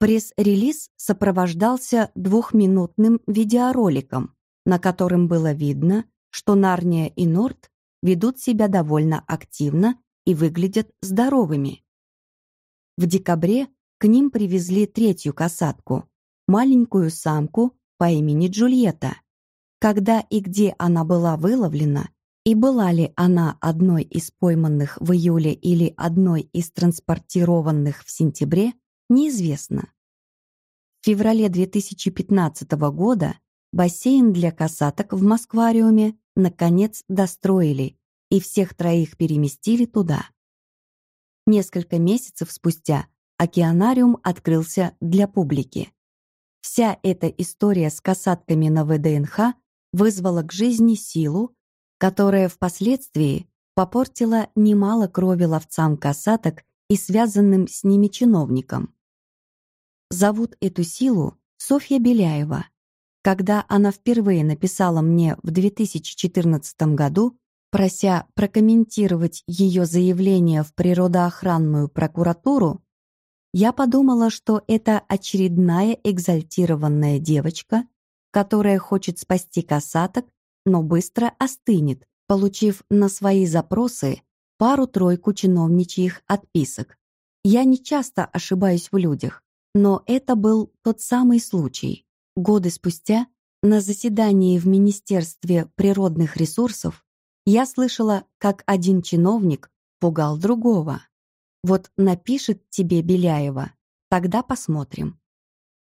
Пресс-релиз сопровождался двухминутным видеороликом, на котором было видно, что Нарния и Норт ведут себя довольно активно и выглядят здоровыми. В декабре к ним привезли третью касатку, маленькую самку по имени Джульетта. Когда и где она была выловлена, и была ли она одной из пойманных в июле или одной из транспортированных в сентябре, неизвестно. В феврале 2015 года бассейн для касаток в Москвариуме наконец достроили и всех троих переместили туда. Несколько месяцев спустя океанариум открылся для публики. Вся эта история с касатками на ВДНХ вызвала к жизни силу, которая впоследствии попортила немало крови ловцам касаток и связанным с ними чиновникам. Зовут эту силу Софья Беляева. Когда она впервые написала мне в 2014 году, прося прокомментировать ее заявление в природоохранную прокуратуру, я подумала, что это очередная экзальтированная девочка, которая хочет спасти касаток, но быстро остынет, получив на свои запросы пару-тройку чиновничьих отписок. Я не часто ошибаюсь в людях, но это был тот самый случай. Годы спустя на заседании в Министерстве природных ресурсов я слышала, как один чиновник пугал другого. Вот напишет тебе Беляева, тогда посмотрим.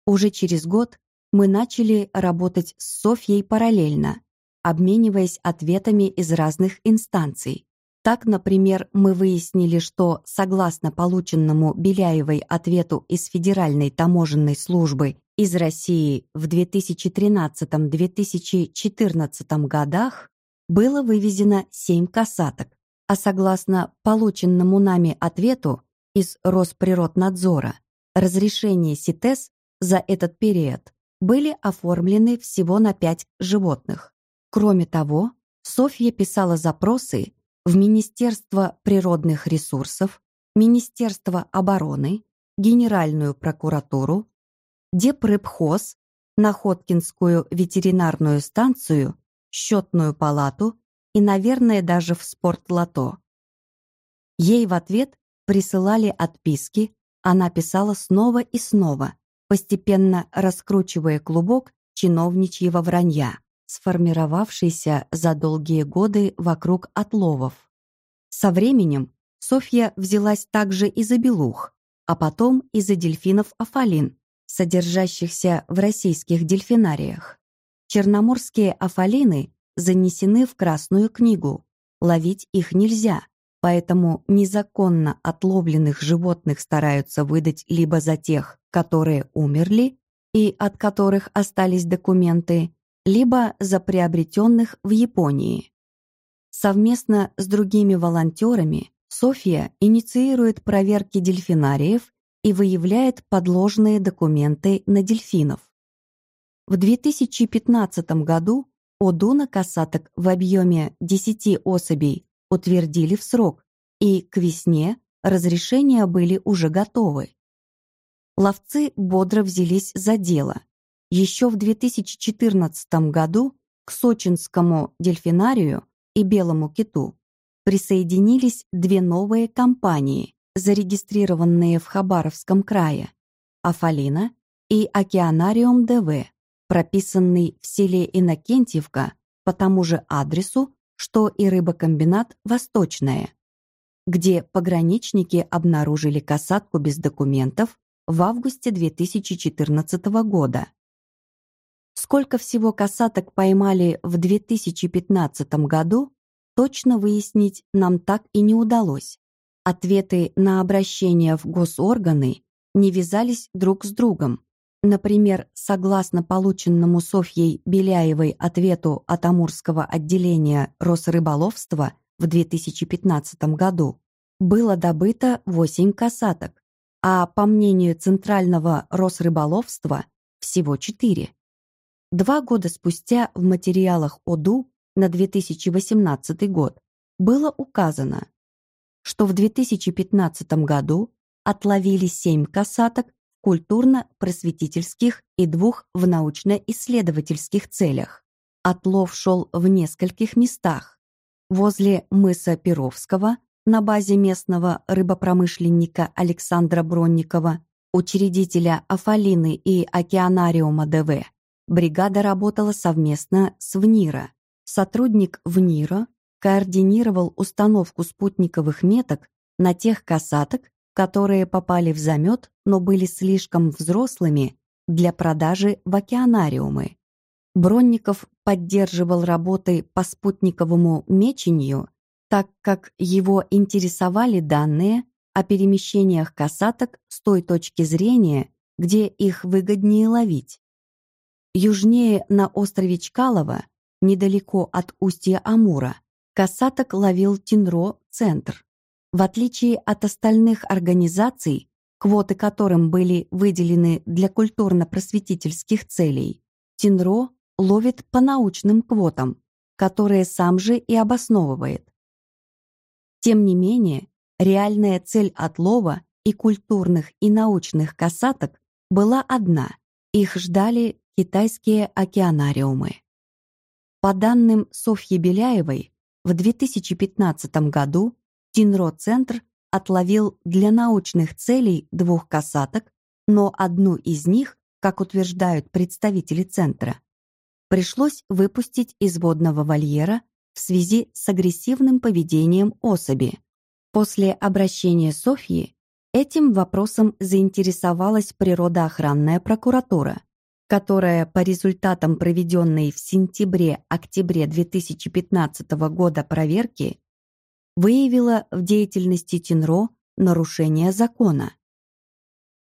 Уже через год мы начали работать с Софьей параллельно, обмениваясь ответами из разных инстанций. Так, например, мы выяснили, что, согласно полученному Беляевой ответу из Федеральной таможенной службы из России в 2013-2014 годах, было вывезено семь касаток, а согласно полученному нами ответу из Росприроднадзора, разрешения СИТЕС за этот период были оформлены всего на пять животных. Кроме того, Софья писала запросы в Министерство природных ресурсов, Министерство обороны, Генеральную прокуратуру, Депрепхоз, Находкинскую ветеринарную станцию, счетную палату и, наверное, даже в спортлото. Ей в ответ присылали отписки, она писала снова и снова, постепенно раскручивая клубок чиновничьего вранья, сформировавшийся за долгие годы вокруг отловов. Со временем Софья взялась также и за белух, а потом и за дельфинов афалин, содержащихся в российских дельфинариях. Черноморские афалины занесены в Красную книгу. Ловить их нельзя, поэтому незаконно отловленных животных стараются выдать либо за тех, которые умерли и от которых остались документы, либо за приобретенных в Японии. Совместно с другими волонтерами Софья инициирует проверки дельфинариев и выявляет подложные документы на дельфинов. В 2015 году Одуна касаток в объеме 10 особей утвердили в срок, и к весне разрешения были уже готовы. Ловцы бодро взялись за дело. Еще в 2014 году к Сочинскому дельфинарию и Белому киту присоединились две новые компании, зарегистрированные в Хабаровском крае – Афалина и Океанариум ДВ, прописанный в селе Иннокентьевка по тому же адресу, что и рыбокомбинат «Восточная», где пограничники обнаружили касатку без документов в августе 2014 года. Сколько всего касаток поймали в 2015 году, точно выяснить нам так и не удалось. Ответы на обращения в госорганы не вязались друг с другом, Например, согласно полученному Софьей Беляевой ответу от Амурского отделения Росрыболовства в 2015 году, было добыто 8 касаток, а по мнению Центрального Росрыболовства всего 4. Два года спустя в материалах ОДУ на 2018 год было указано, что в 2015 году отловили 7 касаток культурно-просветительских и двух в научно-исследовательских целях. Отлов шел в нескольких местах. Возле мыса Перовского, на базе местного рыбопромышленника Александра Бронникова, учредителя Афалины и Океанариума ДВ, бригада работала совместно с ВНИРа. Сотрудник ВНИРа координировал установку спутниковых меток на тех касаток, которые попали в замет, но были слишком взрослыми для продажи в океанариумы. Бронников поддерживал работы по спутниковому мечению, так как его интересовали данные о перемещениях касаток с той точки зрения, где их выгоднее ловить. Южнее на острове Чкалова, недалеко от устья Амура, касаток ловил Тинро-центр. В отличие от остальных организаций, квоты которым были выделены для культурно-просветительских целей, Тинро ловит по научным квотам, которые сам же и обосновывает. Тем не менее, реальная цель отлова и культурных и научных касаток была одна – их ждали китайские океанариумы. По данным Софьи Беляевой, в 2015 году Тинро-центр отловил для научных целей двух касаток, но одну из них, как утверждают представители центра, пришлось выпустить из водного вольера в связи с агрессивным поведением особи. После обращения Софьи этим вопросом заинтересовалась природоохранная прокуратура, которая по результатам проведенной в сентябре-октябре 2015 года проверки выявила в деятельности Тинро нарушение закона.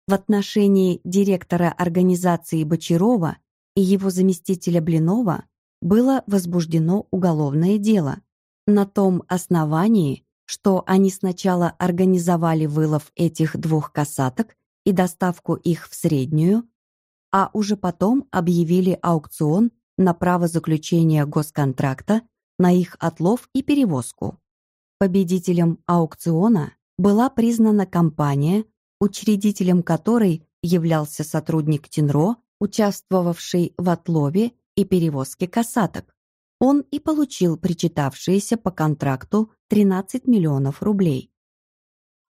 В отношении директора организации Бочарова и его заместителя Блинова было возбуждено уголовное дело на том основании, что они сначала организовали вылов этих двух касаток и доставку их в среднюю, а уже потом объявили аукцион на право заключения госконтракта на их отлов и перевозку. Победителем аукциона была признана компания, учредителем которой являлся сотрудник Тинро участвовавший в отлове и перевозке касаток. Он и получил причитавшиеся по контракту 13 миллионов рублей.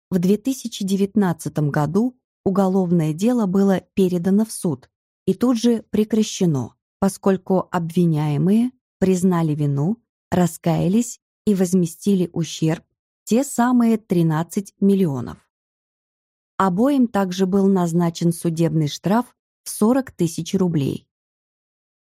В 2019 году уголовное дело было передано в суд и тут же прекращено, поскольку обвиняемые признали вину, раскаялись и возместили ущерб те самые 13 миллионов. Обоим также был назначен судебный штраф в 40 тысяч рублей.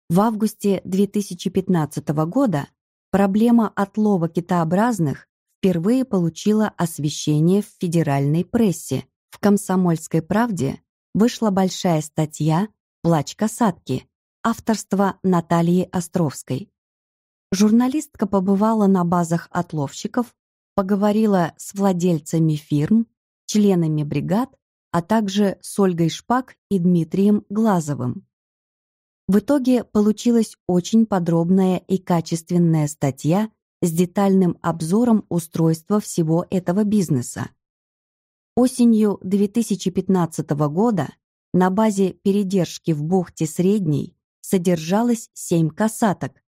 В августе 2015 года проблема отлова китообразных впервые получила освещение в федеральной прессе. В «Комсомольской правде» вышла большая статья «Плач касатки» авторства Натальи Островской. Журналистка побывала на базах отловщиков, поговорила с владельцами фирм, членами бригад, а также с Ольгой Шпак и Дмитрием Глазовым. В итоге получилась очень подробная и качественная статья с детальным обзором устройства всего этого бизнеса. Осенью 2015 года на базе передержки в бухте Средней содержалось семь касаток.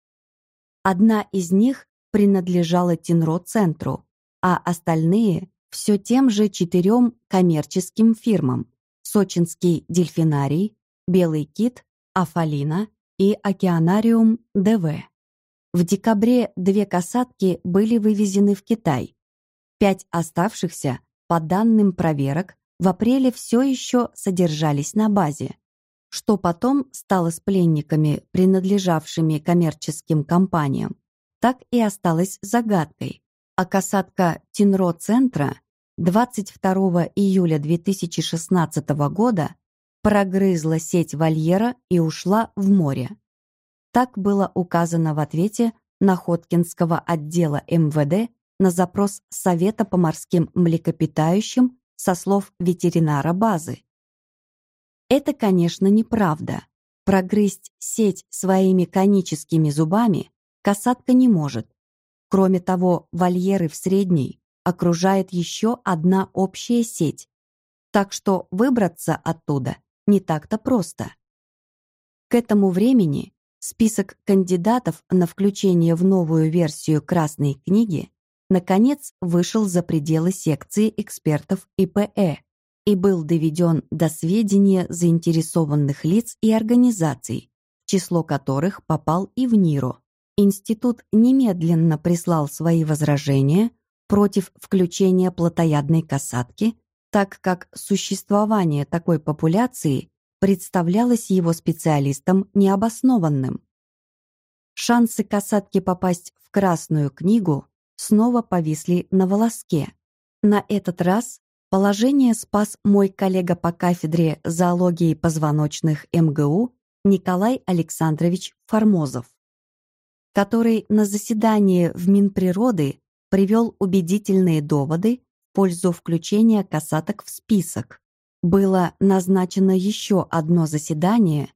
Одна из них принадлежала Тинро-центру, а остальные – все тем же четырем коммерческим фирмам – Сочинский дельфинарий, Белый кит, Афалина и Океанариум ДВ. В декабре две касатки были вывезены в Китай. Пять оставшихся, по данным проверок, в апреле все еще содержались на базе. Что потом стало с пленниками, принадлежавшими коммерческим компаниям, так и осталось загадкой. А касатка Тинро-центра 22 июля 2016 года прогрызла сеть вольера и ушла в море. Так было указано в ответе Находкинского отдела МВД на запрос Совета по морским млекопитающим со слов ветеринара базы. Это, конечно, неправда. Прогрызть сеть своими коническими зубами касатка не может. Кроме того, вольеры в средней окружает еще одна общая сеть, так что выбраться оттуда не так-то просто. К этому времени Список кандидатов на включение в новую версию Красной книги наконец вышел за пределы секции экспертов ИПЭ и был доведен до сведения заинтересованных лиц и организаций, в число которых попал и в НИРО. Институт немедленно прислал свои возражения против включения плотоядной касатки, так как существование такой популяции представлялось его специалистам необоснованным. Шансы касатки попасть в Красную книгу снова повисли на волоске. На этот раз положение спас мой коллега по кафедре зоологии позвоночных МГУ Николай Александрович Формозов, который на заседании в Минприроды привел убедительные доводы в пользу включения касаток в список было назначено еще одно заседание,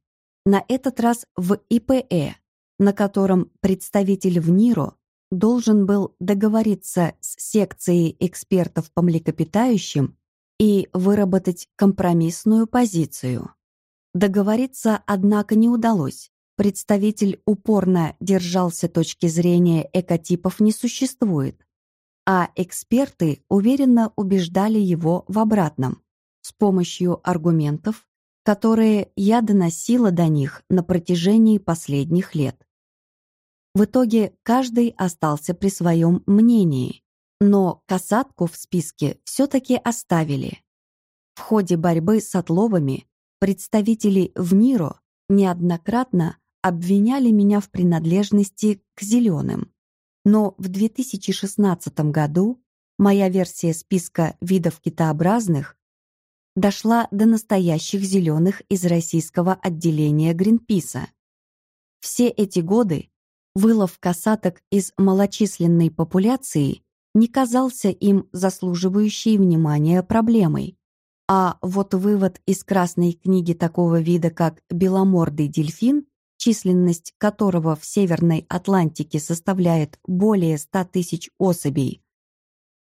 на этот раз в ИПЭ, на котором представитель в НИРО должен был договориться с секцией экспертов по млекопитающим и выработать компромиссную позицию. Договориться, однако, не удалось. Представитель упорно держался точки зрения экотипов не существует, а эксперты уверенно убеждали его в обратном с помощью аргументов, которые я доносила до них на протяжении последних лет. В итоге каждый остался при своем мнении, но касатку в списке все-таки оставили. В ходе борьбы с отловами представители в НИРО неоднократно обвиняли меня в принадлежности к зеленым. Но в 2016 году моя версия списка видов китообразных дошла до настоящих зеленых из российского отделения Гринписа. Все эти годы вылов касаток из малочисленной популяции не казался им заслуживающей внимания проблемой. А вот вывод из Красной книги такого вида, как беломордый дельфин, численность которого в Северной Атлантике составляет более 100 тысяч особей,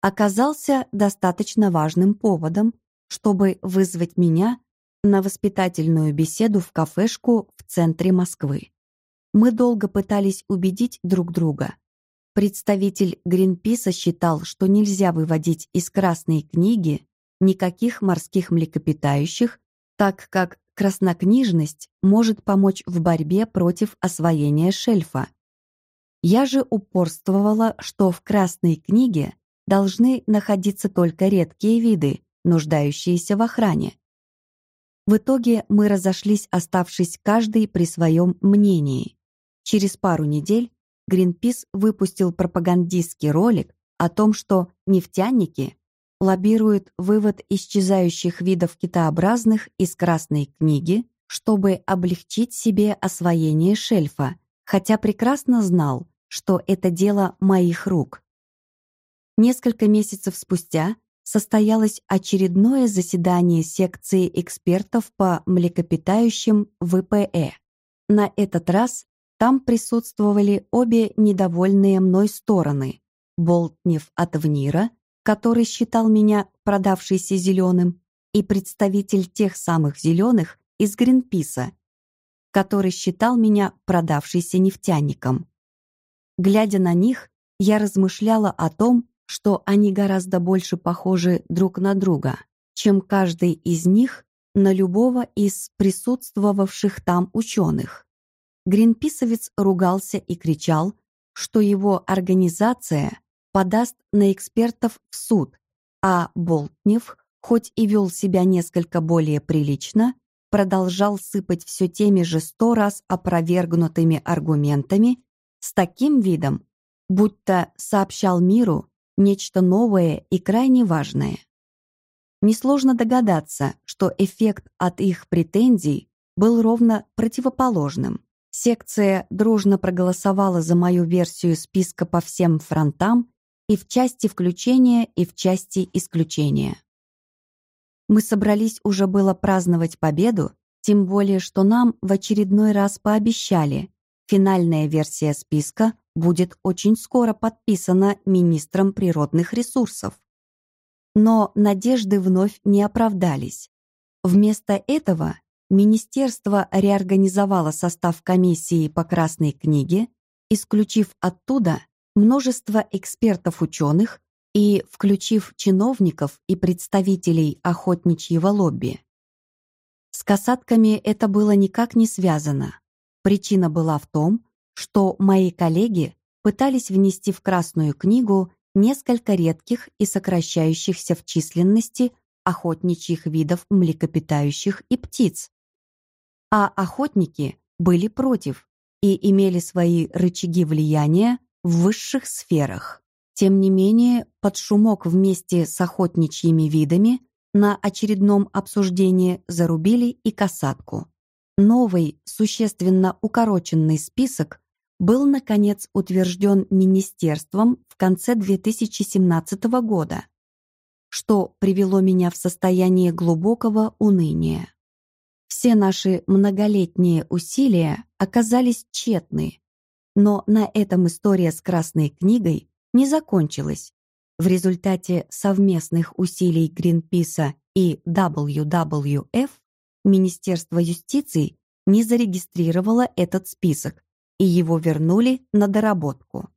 оказался достаточно важным поводом, чтобы вызвать меня на воспитательную беседу в кафешку в центре Москвы. Мы долго пытались убедить друг друга. Представитель Гринписа считал, что нельзя выводить из Красной книги никаких морских млекопитающих, так как краснокнижность может помочь в борьбе против освоения шельфа. Я же упорствовала, что в Красной книге должны находиться только редкие виды, нуждающиеся в охране. В итоге мы разошлись, оставшись каждый при своем мнении. Через пару недель Гринпис выпустил пропагандистский ролик о том, что нефтяники лоббируют вывод исчезающих видов китообразных из Красной книги, чтобы облегчить себе освоение шельфа, хотя прекрасно знал, что это дело моих рук. Несколько месяцев спустя состоялось очередное заседание секции экспертов по млекопитающим ВПЭ. На этот раз там присутствовали обе недовольные мной стороны – Болтнев от ВНИРа, который считал меня продавшейся зеленым, и представитель тех самых зеленых из Гринписа, который считал меня продавшейся нефтяником. Глядя на них, я размышляла о том, что они гораздо больше похожи друг на друга, чем каждый из них на любого из присутствовавших там ученых. Гринписовец ругался и кричал, что его организация подаст на экспертов в суд, а Болтнев, хоть и вел себя несколько более прилично, продолжал сыпать все теми же сто раз опровергнутыми аргументами с таким видом, будто сообщал миру, нечто новое и крайне важное. Несложно догадаться, что эффект от их претензий был ровно противоположным. Секция дружно проголосовала за мою версию списка по всем фронтам и в части включения, и в части исключения. Мы собрались уже было праздновать победу, тем более, что нам в очередной раз пообещали, финальная версия списка будет очень скоро подписана министром природных ресурсов. Но надежды вновь не оправдались. Вместо этого министерство реорганизовало состав комиссии по Красной книге, исключив оттуда множество экспертов-ученых и включив чиновников и представителей охотничьего лобби. С касатками это было никак не связано. Причина была в том, что мои коллеги пытались внести в Красную книгу несколько редких и сокращающихся в численности охотничьих видов млекопитающих и птиц. А охотники были против и имели свои рычаги влияния в высших сферах. Тем не менее, под шумок вместе с охотничьими видами на очередном обсуждении зарубили и касатку. Новый, существенно укороченный список был, наконец, утвержден Министерством в конце 2017 года, что привело меня в состояние глубокого уныния. Все наши многолетние усилия оказались тщетны, но на этом история с Красной книгой не закончилась. В результате совместных усилий Гринписа и WWF Министерство юстиции не зарегистрировало этот список, и его вернули на доработку.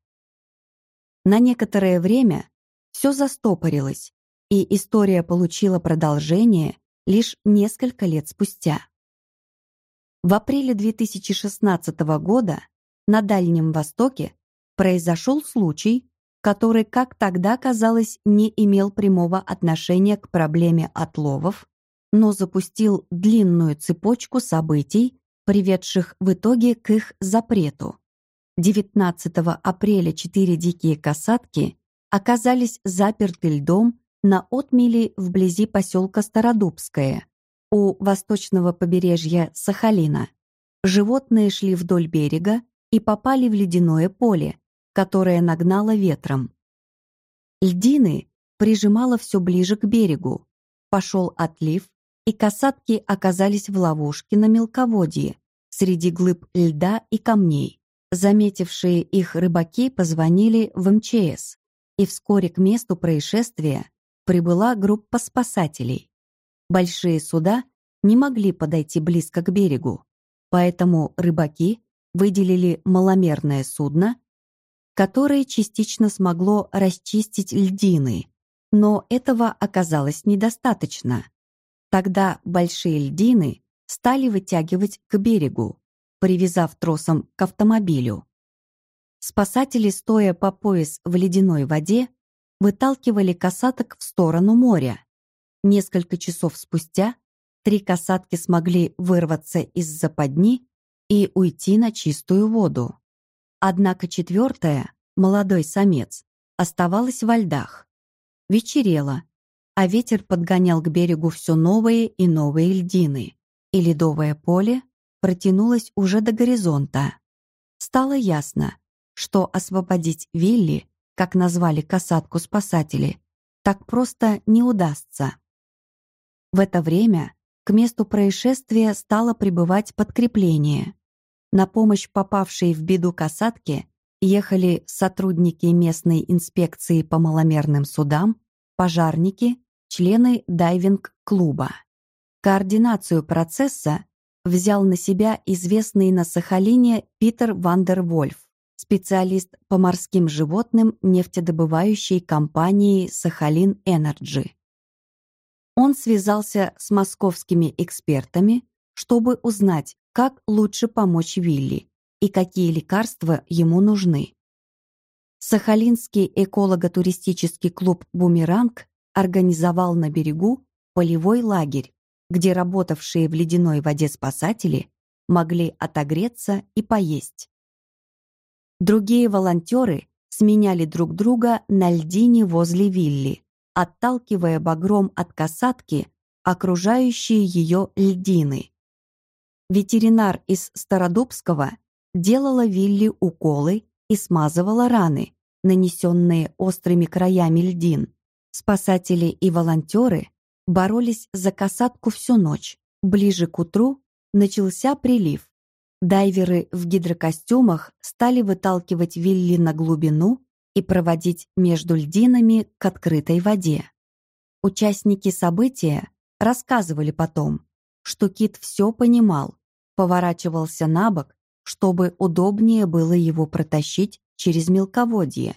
На некоторое время все застопорилось, и история получила продолжение лишь несколько лет спустя. В апреле 2016 года на Дальнем Востоке произошел случай, который, как тогда казалось, не имел прямого отношения к проблеме отловов, но запустил длинную цепочку событий, приведших в итоге к их запрету. 19 апреля четыре дикие касатки оказались заперты льдом на отмели вблизи поселка Стародубское у восточного побережья Сахалина. Животные шли вдоль берега и попали в ледяное поле, которое нагнало ветром. Льдины прижимало все ближе к берегу. Пошел отлив, и касатки оказались в ловушке на мелководье, среди глыб льда и камней. Заметившие их рыбаки позвонили в МЧС, и вскоре к месту происшествия прибыла группа спасателей. Большие суда не могли подойти близко к берегу, поэтому рыбаки выделили маломерное судно, которое частично смогло расчистить льдины, но этого оказалось недостаточно. Тогда большие льдины стали вытягивать к берегу, привязав тросом к автомобилю. Спасатели, стоя по пояс в ледяной воде, выталкивали касаток в сторону моря. Несколько часов спустя три касатки смогли вырваться из западни и уйти на чистую воду. Однако четвертая, молодой самец, оставалась во льдах. Вечерело, а ветер подгонял к берегу все новые и новые льдины, и ледовое поле протянулось уже до горизонта. Стало ясно, что освободить Вилли как назвали касатку спасатели, так просто не удастся. В это время к месту происшествия стало прибывать подкрепление. На помощь попавшей в беду касатке ехали сотрудники местной инспекции по маломерным судам, пожарники, члены дайвинг-клуба. Координацию процесса взял на себя известный на Сахалине Питер Вандервольф специалист по морским животным нефтедобывающей компании «Сахалин Энерджи». Он связался с московскими экспертами, чтобы узнать, как лучше помочь Вилли и какие лекарства ему нужны. Сахалинский эколого-туристический клуб «Бумеранг» организовал на берегу полевой лагерь, где работавшие в ледяной воде спасатели могли отогреться и поесть. Другие волонтеры сменяли друг друга на льдине возле вилли, отталкивая багром от касатки окружающие ее льдины. Ветеринар из Стародубского делала вилли уколы и смазывала раны, нанесенные острыми краями льдин. Спасатели и волонтеры боролись за касатку всю ночь. Ближе к утру начался прилив. Дайверы в гидрокостюмах стали выталкивать Вилли на глубину и проводить между льдинами к открытой воде. Участники события рассказывали потом, что Кит все понимал, поворачивался на бок, чтобы удобнее было его протащить через мелководье.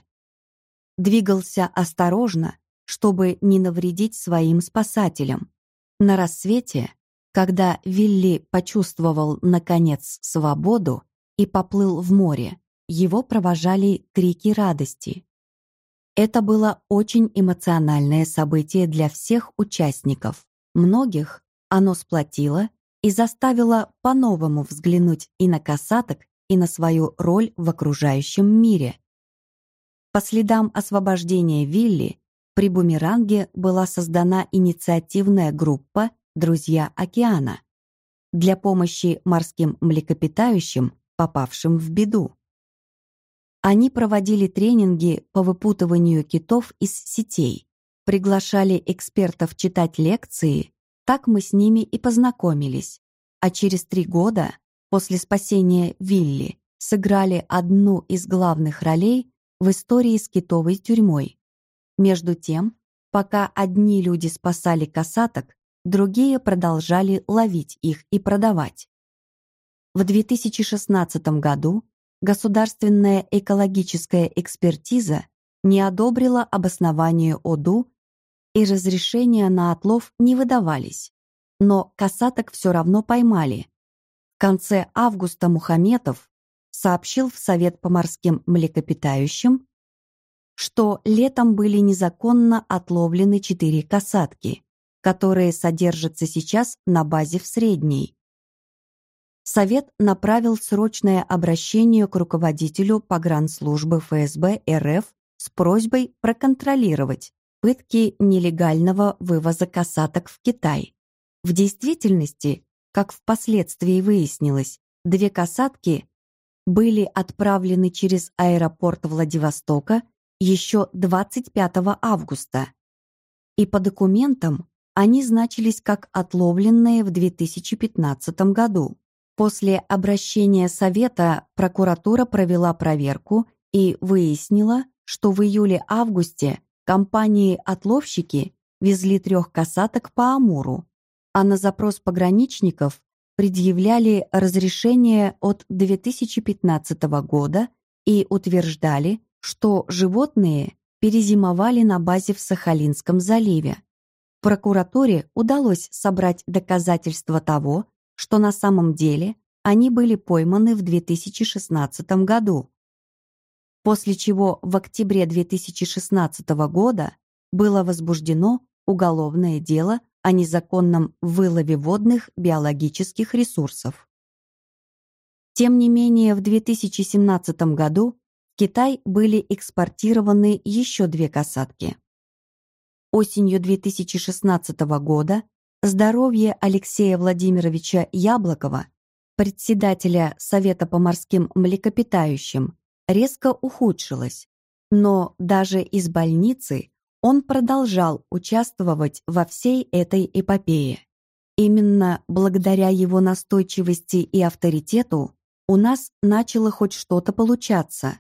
Двигался осторожно, чтобы не навредить своим спасателям. На рассвете когда Вилли почувствовал, наконец, свободу и поплыл в море, его провожали крики радости. Это было очень эмоциональное событие для всех участников. Многих оно сплотило и заставило по-новому взглянуть и на касаток, и на свою роль в окружающем мире. По следам освобождения Вилли при Бумеранге была создана инициативная группа «Друзья океана» для помощи морским млекопитающим, попавшим в беду. Они проводили тренинги по выпутыванию китов из сетей, приглашали экспертов читать лекции, так мы с ними и познакомились. А через три года, после спасения Вилли, сыграли одну из главных ролей в истории с китовой тюрьмой. Между тем, пока одни люди спасали касаток, другие продолжали ловить их и продавать. В 2016 году государственная экологическая экспертиза не одобрила обоснование ОДУ и разрешения на отлов не выдавались, но касаток все равно поймали. В конце августа Мухаметов сообщил в Совет по морским млекопитающим, что летом были незаконно отловлены четыре касатки, которые содержатся сейчас на базе в Средней. Совет направил срочное обращение к руководителю погранслужбы ФСБ РФ с просьбой проконтролировать пытки нелегального вывоза касаток в Китай. В действительности, как впоследствии выяснилось, две касатки были отправлены через аэропорт Владивостока еще 25 августа. И по документам они значились как отловленные в 2015 году. После обращения Совета прокуратура провела проверку и выяснила, что в июле-августе компании-отловщики везли трех касаток по Амуру, а на запрос пограничников предъявляли разрешение от 2015 года и утверждали, что животные перезимовали на базе в Сахалинском заливе. Прокуратуре удалось собрать доказательства того, что на самом деле они были пойманы в 2016 году. После чего в октябре 2016 года было возбуждено уголовное дело о незаконном вылове водных биологических ресурсов. Тем не менее, в 2017 году в Китай были экспортированы еще две касатки. Осенью 2016 года здоровье Алексея Владимировича Яблокова, председателя Совета по морским млекопитающим, резко ухудшилось, но даже из больницы он продолжал участвовать во всей этой эпопее. Именно благодаря его настойчивости и авторитету у нас начало хоть что-то получаться.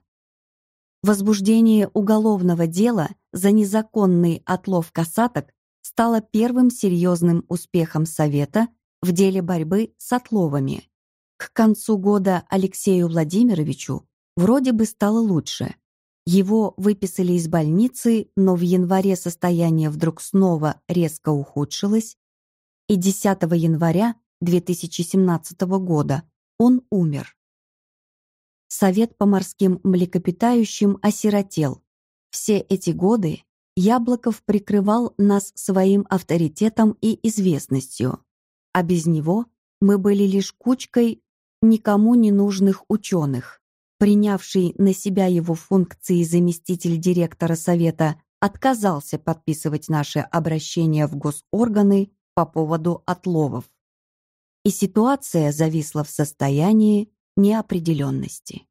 Возбуждение уголовного дела за незаконный отлов касаток стало первым серьезным успехом Совета в деле борьбы с отловами. К концу года Алексею Владимировичу вроде бы стало лучше, его выписали из больницы, но в январе состояние вдруг снова резко ухудшилось, и 10 января 2017 года он умер. Совет по морским млекопитающим осиротел. Все эти годы Яблоков прикрывал нас своим авторитетом и известностью, а без него мы были лишь кучкой никому не нужных ученых. Принявший на себя его функции заместитель директора совета отказался подписывать наше обращение в госорганы по поводу отловов. И ситуация зависла в состоянии неопределенности.